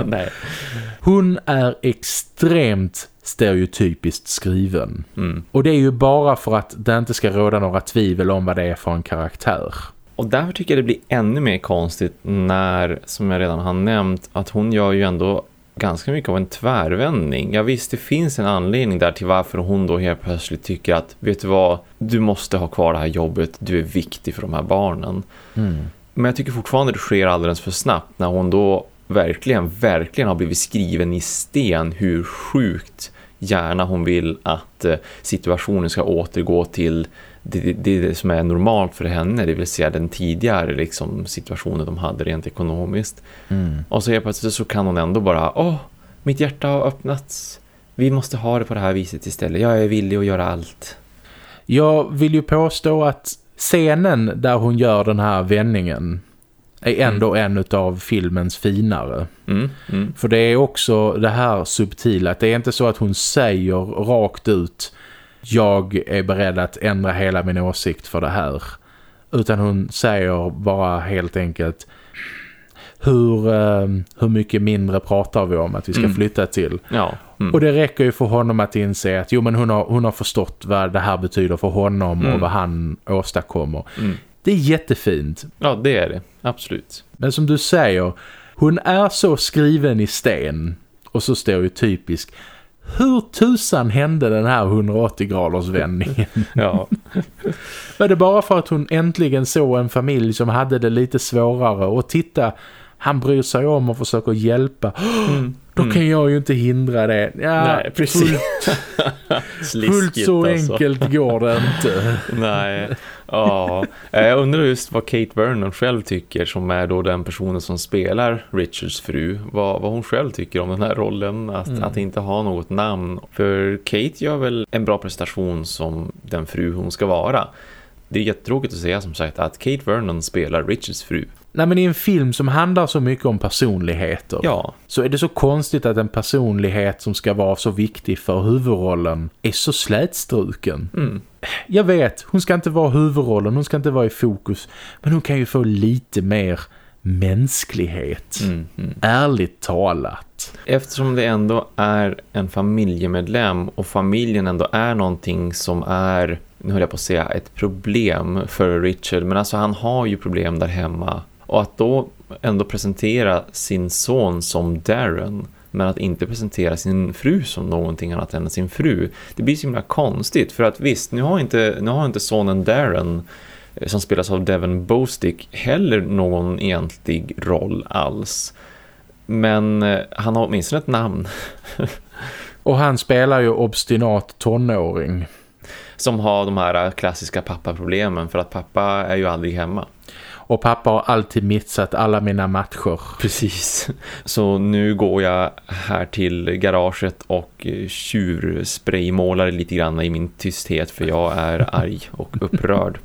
Nej. Hon är extremt stereotypiskt skriven. Mm. Och det är ju bara för att det inte ska råda några tvivel om vad det är för en karaktär. Och därför tycker jag det blir ännu mer konstigt när, som jag redan har nämnt, att hon gör ju ändå ganska mycket av en tvärvändning. Jag visst, det finns en anledning där till varför hon då helt plötsligt tycker att, vet du vad, du måste ha kvar det här jobbet, du är viktig för de här barnen. Mm. Men jag tycker fortfarande det sker alldeles för snabbt när hon då verkligen, verkligen har blivit skriven i sten hur sjukt gärna hon vill att eh, situationen ska återgå till det, det, det, som är normalt för henne, det vill säga den tidigare liksom, situationen de hade rent ekonomiskt. Mm. Och så helt plötsligt så kan hon ändå bara, åh, mitt hjärta har öppnats. Vi måste ha det på det här viset istället. Jag är villig att göra allt. Jag vill ju påstå att scenen där hon gör den här vändningen är ändå mm. en av filmens finare. Mm, mm. För det är också det här subtila. Att det är inte så att hon säger rakt ut jag är beredd att ändra hela min åsikt för det här. Utan hon säger bara helt enkelt hur, eh, hur mycket mindre pratar vi om att vi ska mm. flytta till. Ja. Mm. Och det räcker ju för honom att inse att jo, men hon, har, hon har förstått vad det här betyder för honom mm. och vad han åstadkommer. Mm. Det är jättefint. Ja, det är det. Absolut. Men som du säger, hon är så skriven i sten. Och så står ju typisk hur tusan hände den här 180 graders vändningen? ja. Var det bara för att hon äntligen såg en familj som hade det lite svårare och titta, han bryr sig om och försöker hjälpa. Mm. Då kan mm. jag ju inte hindra det. Ja, Nej, precis. Fullt, fullt så alltså. enkelt går det inte. Nej, ja. Jag undrar just vad Kate Vernon själv tycker som är då den personen som spelar Richards fru. Vad, vad hon själv tycker om den här rollen. Att, mm. att inte ha något namn. För Kate gör väl en bra prestation som den fru hon ska vara. Det är jättetråkigt att säga som sagt att Kate Vernon spelar Richards fru. Nej men i en film som handlar så mycket om personligheter ja. så är det så konstigt att en personlighet som ska vara så viktig för huvudrollen är så slätstruken. Mm. Jag vet, hon ska inte vara huvudrollen, hon ska inte vara i fokus men hon kan ju få lite mer mänsklighet. Mm, mm. Ärligt talat. Eftersom det ändå är en familjemedlem och familjen ändå är någonting som är, nu höll jag på att säga, ett problem för Richard. Men alltså han har ju problem där hemma och att då ändå presentera sin son som Darren men att inte presentera sin fru som någonting annat än sin fru. Det blir så himla konstigt för att visst, nu har inte, nu har inte sonen Darren eh, som spelas av Devin Bostick heller någon egentlig roll alls. Men eh, han har åtminstone ett namn. Och han spelar ju obstinat tonåring. Som har de här klassiska pappaproblemen för att pappa är ju aldrig hemma. Och pappa har alltid missat alla mina matcher. Precis. Så nu går jag här till garaget och tjurspraymålar lite grann i min tysthet för jag är arg och upprörd.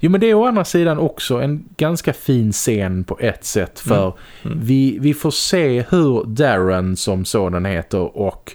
Jo men det är å andra sidan också en ganska fin scen på ett sätt för mm. Mm. Vi, vi får se hur Darren som sådan heter och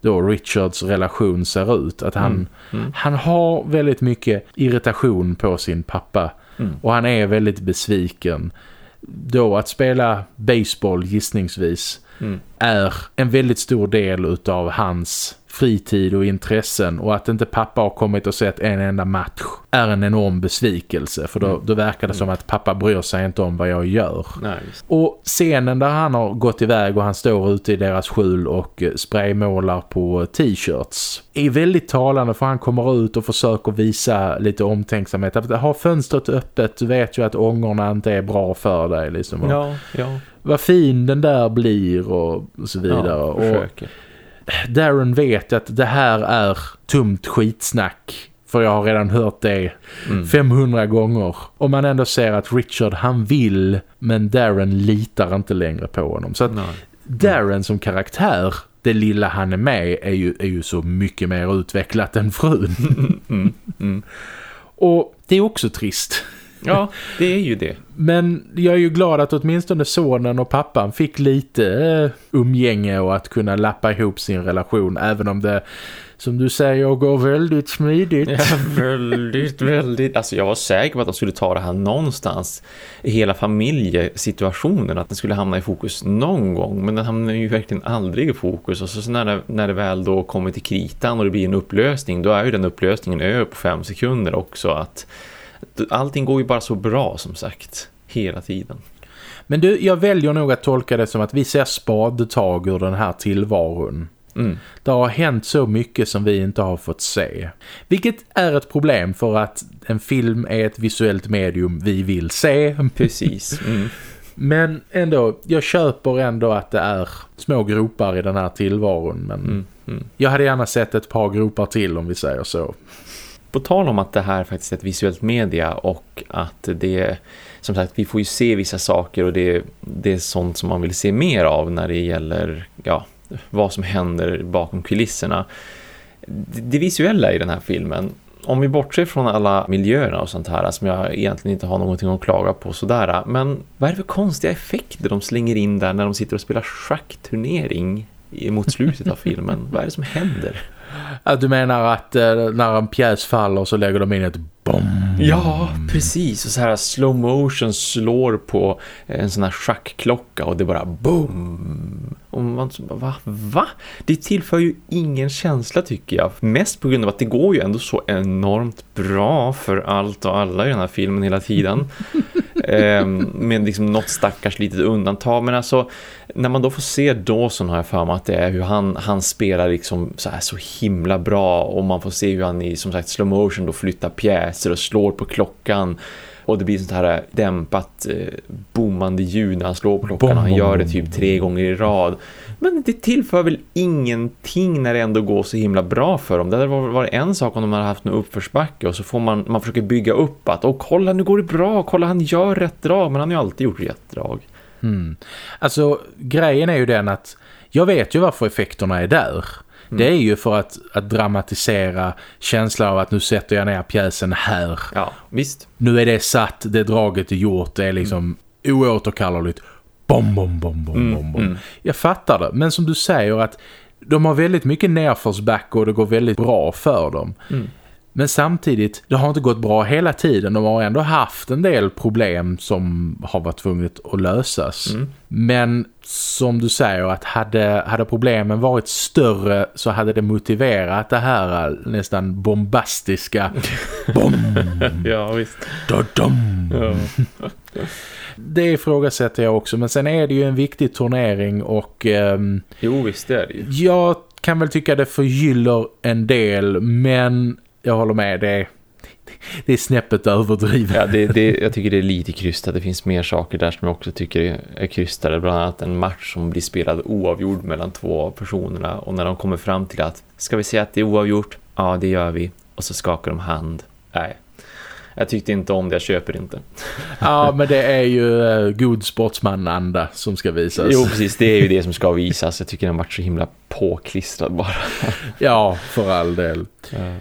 då Richards relation ser ut. Att han, mm. mm. han har väldigt mycket irritation på sin pappa Mm. Och han är väldigt besviken. Då att spela baseball gissningsvis mm. är en väldigt stor del av hans fritid och intressen och att inte pappa har kommit och sett en enda match är en enorm besvikelse för då, mm. då verkar det som att pappa bryr sig inte om vad jag gör. Nej, och scenen där han har gått iväg och han står ute i deras skjul och eh, spraymålar på t-shirts är väldigt talande för han kommer ut och försöker visa lite omtänksamhet. Att ha fönstret öppet, du vet ju att ångorna inte är bra för dig. Liksom. Ja, ja. Vad fin den där blir och så vidare. Ja, och Darren vet att det här är tumt skitsnack. För jag har redan hört det mm. 500 gånger. Och man ändå ser att Richard, han vill, men Darren litar inte längre på honom. Så att Nej. Darren som karaktär, det lilla han är med, är ju, är ju så mycket mer utvecklat än frun. Mm. Mm. Och det är också trist. Ja, det är ju det. Men jag är ju glad att åtminstone sonen och pappan fick lite eh, umgänge och att kunna lappa ihop sin relation. Även om det, som du säger, går väldigt smidigt. Ja, väldigt, väldigt. Alltså jag var säker på att de skulle ta det här någonstans. I hela familjesituationen. Att den skulle hamna i fokus någon gång. Men den hamnar ju verkligen aldrig i fokus. Och så när det, när det väl då kommer till kritan och det blir en upplösning. Då är ju den upplösningen över på fem sekunder också. Att allting går ju bara så bra som sagt hela tiden. Men du, jag väljer nog att tolka det som att vi ser spadtag ur den här tillvaron. Mm. Det har hänt så mycket som vi inte har fått se. Vilket är ett problem för att en film är ett visuellt medium vi vill se. Precis. Mm. Men ändå, jag köper ändå att det är små gropar i den här tillvaron. Men mm, mm. jag hade gärna sett ett par gropar till om vi säger så. På tal om att det här faktiskt är ett visuellt media och att det som sagt, vi får ju se vissa saker och det, det är sånt som man vill se mer av när det gäller ja, vad som händer bakom kulisserna. Det, det visuella i den här filmen om vi bortser från alla miljöerna och sånt här som jag egentligen inte har någonting att klaga på sådär. Men vad är det för konstiga effekter de slänger in där när de sitter och spelar schackturnering mot slutet av filmen? vad är det som händer? Att du menar att eh, när en pjäs faller så lägger de in ett bom. Ja, precis. Och så här slow motion slår på en sån här schackklocka och det bara boom. Och man va? Va? Det tillför ju ingen känsla tycker jag. Mest på grund av att det går ju ändå så enormt bra för allt och alla i den här filmen hela tiden. Ehm, med liksom något stackars litet undantag. Men alltså, när man då får se Dawson har jag för mig att det är hur han, han spelar liksom så här så himla bra. Och man får se hur han i som sagt slow motion då flyttar pjäser och slår på klockan. Och det blir sånt här eh, dämpat eh, bommande ljud när han slår på klockan. och han gör det typ tre gånger i rad. Men det tillför väl ingenting när det ändå går så himla bra för dem. Det hade varit en sak om de hade haft en uppförsbacke och så får man, man försöker bygga upp att och kolla nu går det bra, kolla han gör rätt drag men han har ju alltid gjort rätt drag. Mm. Alltså grejen är ju den att jag vet ju varför effekterna är där. Mm. Det är ju för att, att dramatisera känslan av att nu sätter jag ner pjäsen här. Ja, visst. Nu är det satt, det draget är gjort, det är liksom mm. oåterkallarligt. Bom, bom, bom, bom, mm. bom, bom. Mm. Jag fattar det, men som du säger att de har väldigt mycket nerförsback och det går väldigt bra för dem. Mm. Men samtidigt, det har inte gått bra hela tiden. De har ändå haft en del problem som har varit tvunget att lösas. Mm. Men som du säger, att hade, hade problemen varit större så hade det motiverat det här nästan bombastiska bom. ja, visst. Da, dom. Ja. det ifrågasätter jag också. Men sen är det ju en viktig turnering och... Um, jo, visst är det ju. Jag kan väl tycka det förgyller en del, men jag håller med, det är, det är snäppet överdrivet. Ja, det, det, jag tycker det är lite krystat. Det finns mer saker där som jag också tycker är krystade. Bland annat en match som blir spelad oavgjord mellan två av personerna. Och när de kommer fram till att, ska vi säga att det är oavgjort? Ja, det gör vi. Och så skakar de hand. Nej, jag tyckte inte om det, jag köper inte. Ja, men det är ju uh, god sportsmananda som ska visas. Jo, precis. Det är ju det som ska visas. Jag tycker den varit så himla påklistrad bara. ja, för all del. Ja.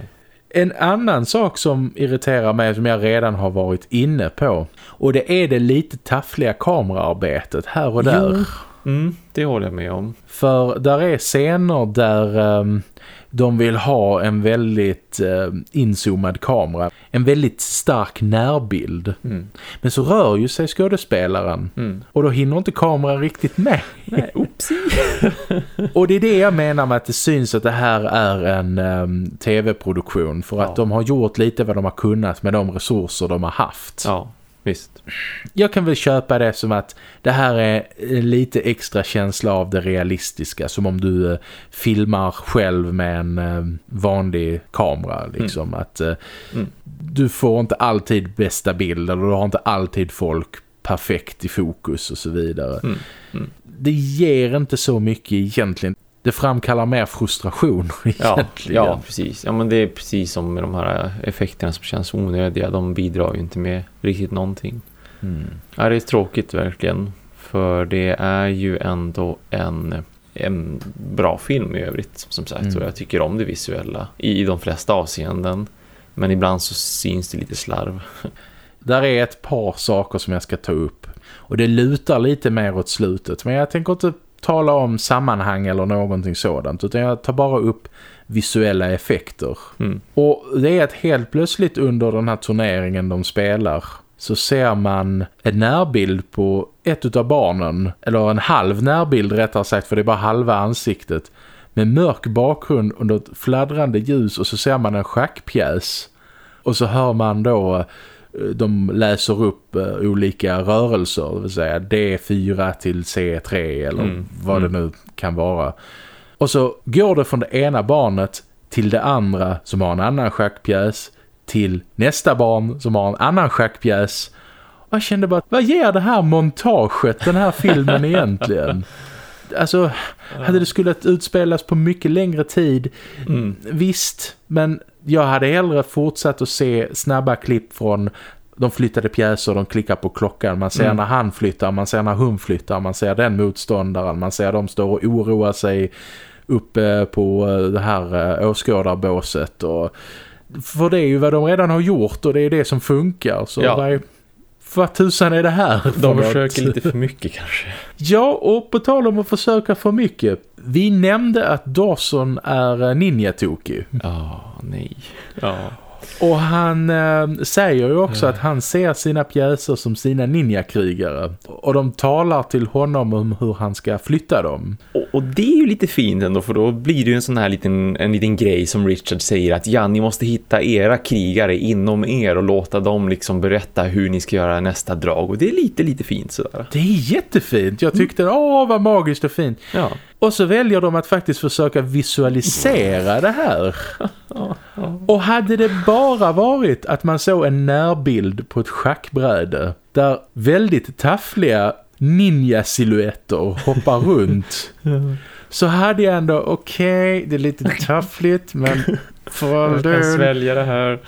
En annan sak som irriterar mig som jag redan har varit inne på och det är det lite taffliga kameraarbetet här och där. Jo. Mm, det håller jag med om. För där är scener där um, de vill ha en väldigt uh, inzoomad kamera. En väldigt stark närbild. Mm. Men så rör ju sig skådespelaren. Mm. Och då hinner inte kameran riktigt med. Nej, och det är det jag menar med att det syns att det här är en um, tv-produktion. För att de har gjort lite vad de har kunnat med de resurser de har haft. Ja. Visst. Jag kan väl köpa det som att det här är lite extra känsla av det realistiska. Som om du eh, filmar själv med en eh, vanlig kamera. Liksom. Mm. Att eh, mm. Du får inte alltid bästa bild. Eller du har inte alltid folk perfekt i fokus och så vidare. Mm. mm. Det ger inte så mycket egentligen det framkallar mer frustration egentligen. Ja, ja, precis. Ja, men det är precis som med de här effekterna som känns onödiga. De bidrar ju inte med riktigt någonting. Mm. Ja, det är tråkigt verkligen. För det är ju ändå en, en bra film i övrigt som sagt. Mm. Och jag tycker om det visuella i de flesta avseenden. Men ibland så syns det lite slarv. Där är ett par saker som jag ska ta upp. Och det lutar lite mer åt slutet. Men jag tänker inte tala om sammanhang eller någonting sådant utan jag tar bara upp visuella effekter. Mm. Och det är att helt plötsligt under den här turneringen de spelar så ser man en närbild på ett av barnen, eller en halv närbild rättare sagt för det är bara halva ansiktet, med mörk bakgrund under ett fladdrande ljus och så ser man en schackpjäs. Och så hör man då de läser upp uh, olika rörelser, det vill säga D4 till C3 eller mm. vad mm. det nu kan vara. Och så går det från det ena barnet till det andra som har en annan schackpjäs till nästa barn som har en annan schackpjäs jag kände bara, vad ger det här montaget, den här filmen egentligen? Alltså, hade det skulle utspelas på mycket längre tid, mm. visst, men jag hade hellre fortsatt att se snabba klipp från de flyttade pjäser, de klickar på klockan. Man ser mm. när han flyttar, man ser när hon flyttar, man ser den motståndaren, man ser de står och oroar sig uppe på eh, det här eh, åskådarbåset. Och, för det är ju vad de redan har gjort och det är det som funkar. Så ja. vad, vad tusan är det här? De försöker lite för mycket kanske. Ja, och på tal om att försöka för mycket. Vi nämnde att Dawson är ninja-toki. Ja, oh, nej. Ja. Och han äh, säger ju också att han ser sina pjäser som sina ninjakrigare. Och de talar till honom om hur han ska flytta dem. Och, och, det är ju lite fint ändå för då blir det ju en sån här liten, en liten grej som Richard säger att ja, ni måste hitta era krigare inom er och låta dem liksom berätta hur ni ska göra nästa drag. Och det är lite, lite fint sådär. Det är jättefint. Jag tyckte, mm. åh vad magiskt och fint. Ja. Och så väljer de att faktiskt försöka visualisera det här. Och hade det bara varit att man såg en närbild på ett schackbräde där väldigt taffliga ninja-silhuetter hoppar runt så hade jag ändå, okej, okay, det är lite taffligt men för jag kan svälja det här.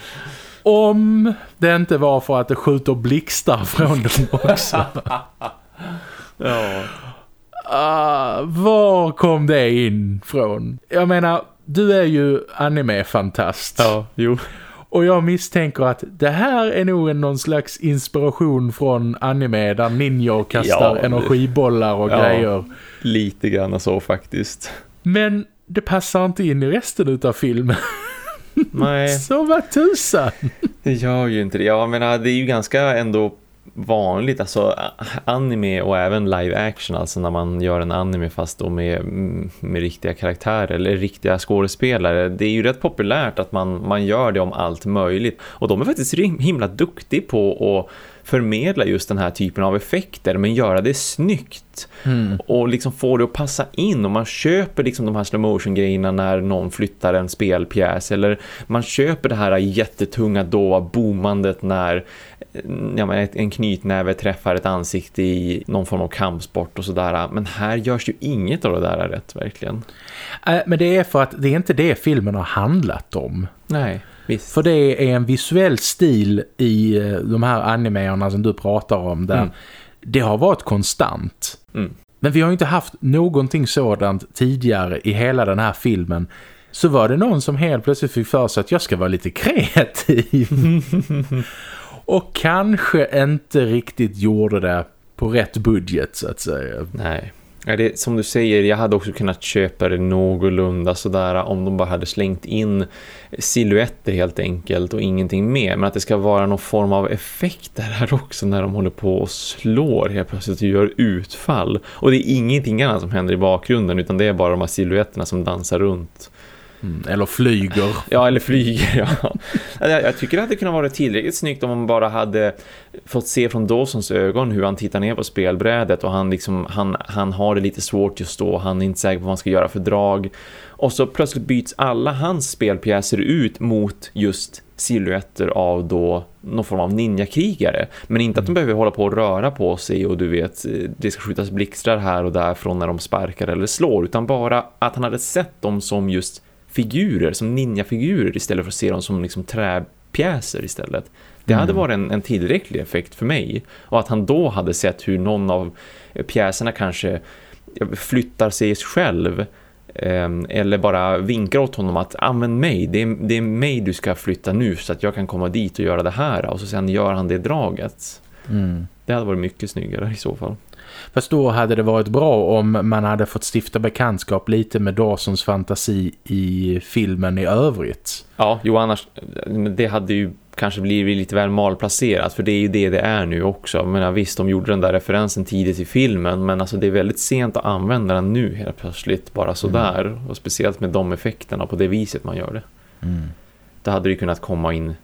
Om det inte var för att det skjuter blixtar från dem också. ja. Uh, var kom det in från? Jag menar, du är ju anime-fantast. Ja, jo. Och jag misstänker att det här är nog någon slags inspiration från anime där ninjor kastar ja, energibollar och ja, grejer. Lite grann så faktiskt. Men det passar inte in i resten av filmen. Nej. så vad tusan. Det gör ju inte det. Jag menar, det är ju ganska ändå vanligt, alltså anime och även live action, alltså när man gör en anime fast då med, med riktiga karaktärer eller riktiga skådespelare. Det är ju rätt populärt att man, man gör det om allt möjligt och de är faktiskt himla duktiga på att förmedla just den här typen av effekter men göra det snyggt mm. och liksom få det att passa in och man köper liksom de här slow motion grejerna när någon flyttar en spelpjäs eller man köper det här jättetunga då boomandet när ja, en knytnäve träffar ett ansikte i någon form av kampsport och sådär men här görs ju inget av det där rätt verkligen. Äh, men det är för att det är inte det filmen har handlat om. Nej. Visst. För det är en visuell stil i eh, de här animerna som du pratar om där mm. det har varit konstant. Mm. Men vi har inte haft någonting sådant tidigare i hela den här filmen. Så var det någon som helt plötsligt fick för sig att jag ska vara lite kreativ. Och kanske inte riktigt gjorde det på rätt budget så att säga. Nej. Ja, det, som du säger, jag hade också kunnat köpa det någorlunda sådär om de bara hade slängt in silhuetter helt enkelt och ingenting mer. Men att det ska vara någon form av effekter här också när de håller på och slår helt plötsligt och gör utfall. Och det är ingenting annat som händer i bakgrunden utan det är bara de här silhuetterna som dansar runt. Mm, eller flyger. Ja, eller flyger, ja. Jag, jag tycker att det kunde vara tillräckligt snyggt om man bara hade fått se från Dawsons ögon hur han tittar ner på spelbrädet och han, liksom, han, han har det lite svårt just då. Han är inte säker på vad han ska göra för drag. Och så plötsligt byts alla hans spelpjäser ut mot just silhuetter av då någon form av ninjakrigare. Men inte att de mm. behöver hålla på och röra på sig och du vet, det ska skjutas blixtrar här och där från när de sparkar eller slår. Utan bara att han hade sett dem som just figurer, som ninjafigurer istället för att se dem som liksom träpjäser istället. Det hade mm. varit en, en tillräcklig effekt för mig. Och att han då hade sett hur någon av pjäserna kanske flyttar sig själv ehm, eller bara vinkar åt honom att använd mig, det är, det är mig du ska flytta nu så att jag kan komma dit och göra det här och så sen gör han det draget. Mm. Det hade varit mycket snyggare i så fall. Fast då hade det varit bra om man hade fått stifta bekantskap lite med Dawsons fantasi i filmen i övrigt. Ja, jo annars, det hade ju kanske blivit lite väl malplacerat för det är ju det det är nu också. Men visst, de gjorde den där referensen tidigt i filmen men alltså det är väldigt sent att använda den nu helt plötsligt bara sådär. Mm. Och speciellt med de effekterna på det viset man gör det. Mm. Då hade det kunnat komma in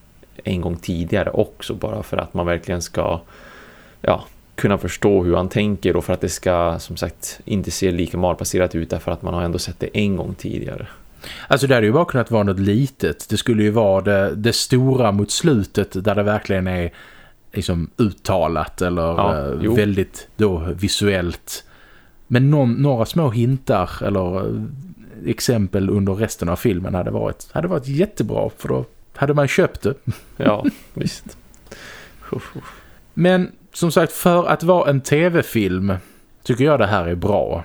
en gång tidigare också bara för att man verkligen ska ja, kunna förstå hur han tänker och för att det ska som sagt inte se lika malplacerat ut därför att man har ändå sett det en gång tidigare. Alltså det hade ju bara kunnat vara något litet. Det skulle ju vara det, det stora mot slutet där det verkligen är liksom uttalat eller ja, eh, väldigt då visuellt. Men någon, några små hintar eller eh, exempel under resten av filmen hade varit, hade varit jättebra för då hade man köpt det. Ja, visst. Men som sagt, för att vara en tv-film tycker jag det här är bra.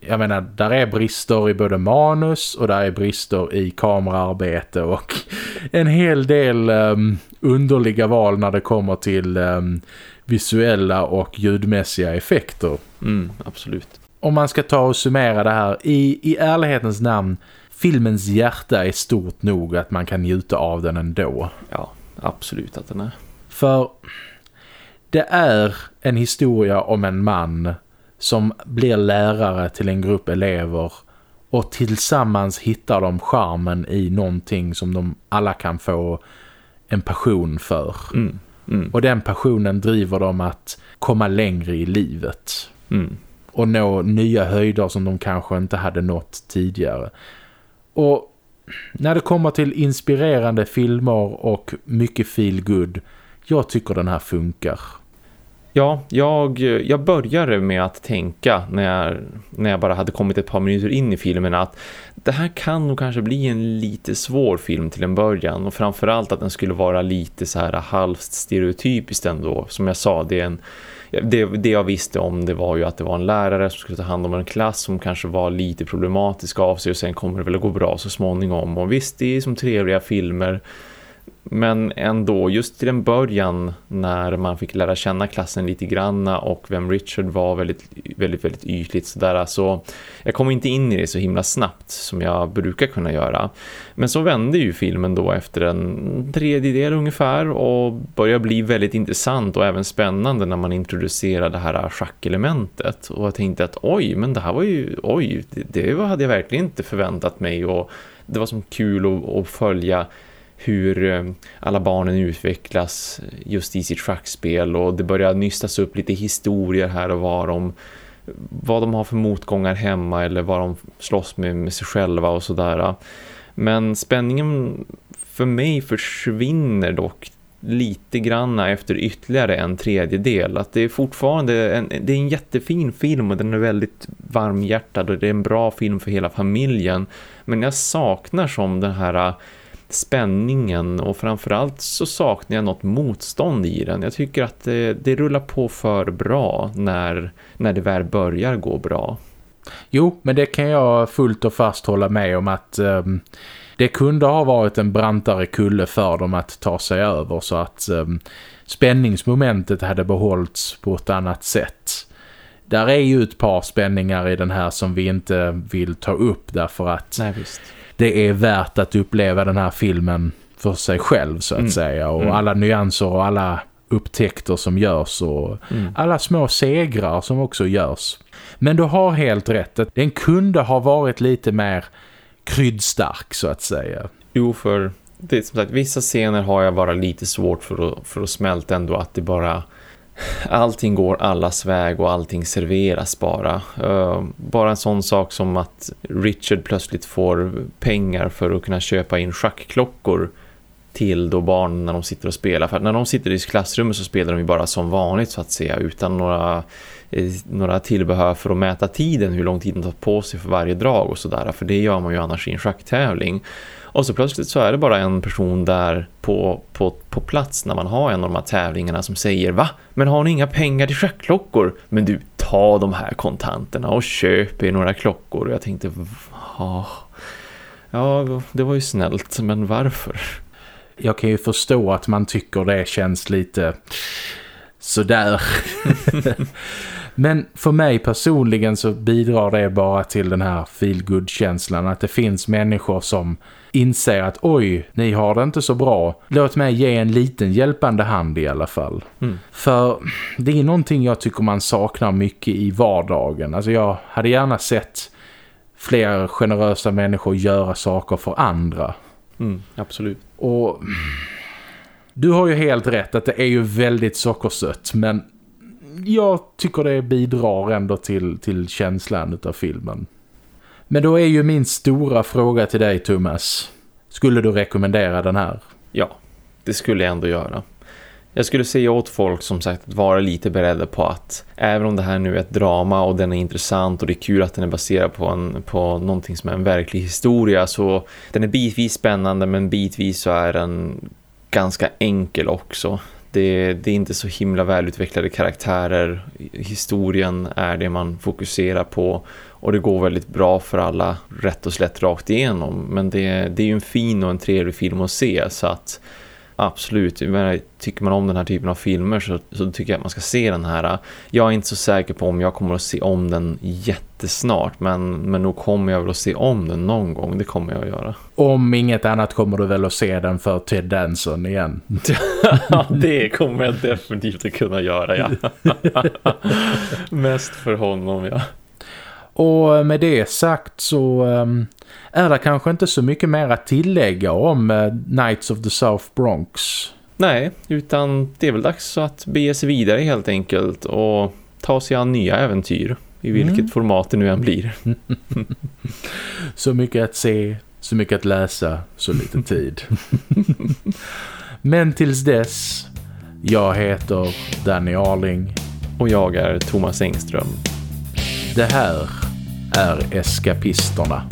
Jag menar, där är brister i både manus och där är brister i kameraarbete och en hel del um, underliga val när det kommer till um, visuella och ljudmässiga effekter. Mm, absolut. Om man ska ta och summera det här, i, i ärlighetens namn, filmens hjärta är stort nog att man kan njuta av den ändå. Ja, absolut att den är. För det är en historia om en man som blir lärare till en grupp elever och tillsammans hittar de charmen i någonting som de alla kan få en passion för. Mm. Mm. Och den passionen driver dem att komma längre i livet. Mm. Och nå nya höjder som de kanske inte hade nått tidigare. Och när det kommer till inspirerande filmer och mycket feel good, jag tycker den här funkar. Ja, jag, jag började med att tänka när jag, när jag bara hade kommit ett par minuter in i filmen att det här kan nog kanske bli en lite svår film till en början och framförallt att den skulle vara lite så här halvt stereotypiskt ändå. Som jag sa, det är en det, det jag visste om det var ju att det var en lärare som skulle ta hand om en klass som kanske var lite problematisk av sig och sen kommer det väl att gå bra så småningom. Och visst, det är som trevliga filmer men ändå, just till en början när man fick lära känna klassen lite granna och vem Richard var väldigt, väldigt, väldigt ytligt sådär. Så jag kom inte in i det så himla snabbt som jag brukar kunna göra. Men så vände ju filmen då efter en tredjedel ungefär och började bli väldigt intressant och även spännande när man introducerade det här schackelementet. Och jag tänkte att oj, men det här var ju, oj, det, det hade jag verkligen inte förväntat mig och det var som kul att, att följa hur eh, alla barnen utvecklas just i sitt schackspel och det börjar nystas upp lite historier här och var om vad de har för motgångar hemma eller vad de slåss med, med sig själva och sådär. Men spänningen för mig försvinner dock lite granna efter ytterligare en tredjedel. Att det är fortfarande en, det är en jättefin film och den är väldigt varmhjärtad och det är en bra film för hela familjen. Men jag saknar som den här spänningen och framförallt så saknar jag något motstånd i den. Jag tycker att det, det rullar på för bra när, när det väl börjar gå bra. Jo, men det kan jag fullt och fast hålla med om att um, det kunde ha varit en brantare kulle för dem att ta sig över så att um, spänningsmomentet hade behållits på ett annat sätt. Där är ju ett par spänningar i den här som vi inte vill ta upp därför att Nej, visst det är värt att uppleva den här filmen för sig själv så att mm. säga. Och mm. alla nyanser och alla upptäckter som görs och mm. alla små segrar som också görs. Men du har helt rätt att den kunde ha varit lite mer kryddstark så att säga. Jo, för det, som sagt, vissa scener har jag bara lite svårt för att, för att smälta ändå att det bara allting går allas väg och allting serveras bara. Eh, bara en sån sak som att Richard plötsligt får pengar för att kunna köpa in schackklockor till då barnen när de sitter och spelar. För när de sitter i klassrummet så spelar de ju bara som vanligt så att säga utan några, eh, några tillbehör för att mäta tiden, hur lång tid de tar på sig för varje drag och sådär. För det gör man ju annars i en schacktävling. Och så plötsligt så är det bara en person där på, på, på plats när man har en av de här tävlingarna som säger Va? Men har ni inga pengar till schackklockor? Men du, ta de här kontanterna och köp er några klockor. Och jag tänkte, ja, ja, det var ju snällt, men varför? Jag kan ju förstå att man tycker det känns lite sådär. Men för mig personligen så bidrar det bara till den här feel känslan att det finns människor som inser att oj, ni har det inte så bra. Låt mig ge en liten hjälpande hand i alla fall. Mm. För det är någonting jag tycker man saknar mycket i vardagen. Alltså jag hade gärna sett fler generösa människor göra saker för andra. Mm, absolut. Och du har ju helt rätt att det är ju väldigt sockersött men jag tycker det bidrar ändå till, till känslan av filmen. Men då är ju min stora fråga till dig Thomas. Skulle du rekommendera den här? Ja, det skulle jag ändå göra. Jag skulle säga åt folk som sagt att vara lite beredda på att även om det här nu är ett drama och den är intressant och det är kul att den är baserad på, en, på någonting som är en verklig historia så den är bitvis spännande men bitvis så är den ganska enkel också. Det, det, är inte så himla välutvecklade karaktärer. Historien är det man fokuserar på. Och det går väldigt bra för alla rätt och slätt rakt igenom. Men det, det är ju en fin och en trevlig film att se så att absolut, tycker man om den här typen av filmer så, så, tycker jag att man ska se den här. Jag är inte så säker på om jag kommer att se om den jättesnart men, men nog kommer jag väl att se om den någon gång, det kommer jag att göra. Om inget annat kommer du väl att se den för Ted Danson igen? ja, det kommer jag definitivt att kunna göra, ja. Mest för honom, ja. Och med det sagt så um, är det kanske inte så mycket mer att tillägga om uh, Knights of the South Bronx. Nej, utan det är väl dags att bege sig vidare helt enkelt och ta sig an nya äventyr i vilket mm. format det nu än blir. så mycket att se, så mycket att läsa, så lite tid. Men tills dess, jag heter Danny Arling. Och jag är Thomas Engström. Det här är eskapisterna.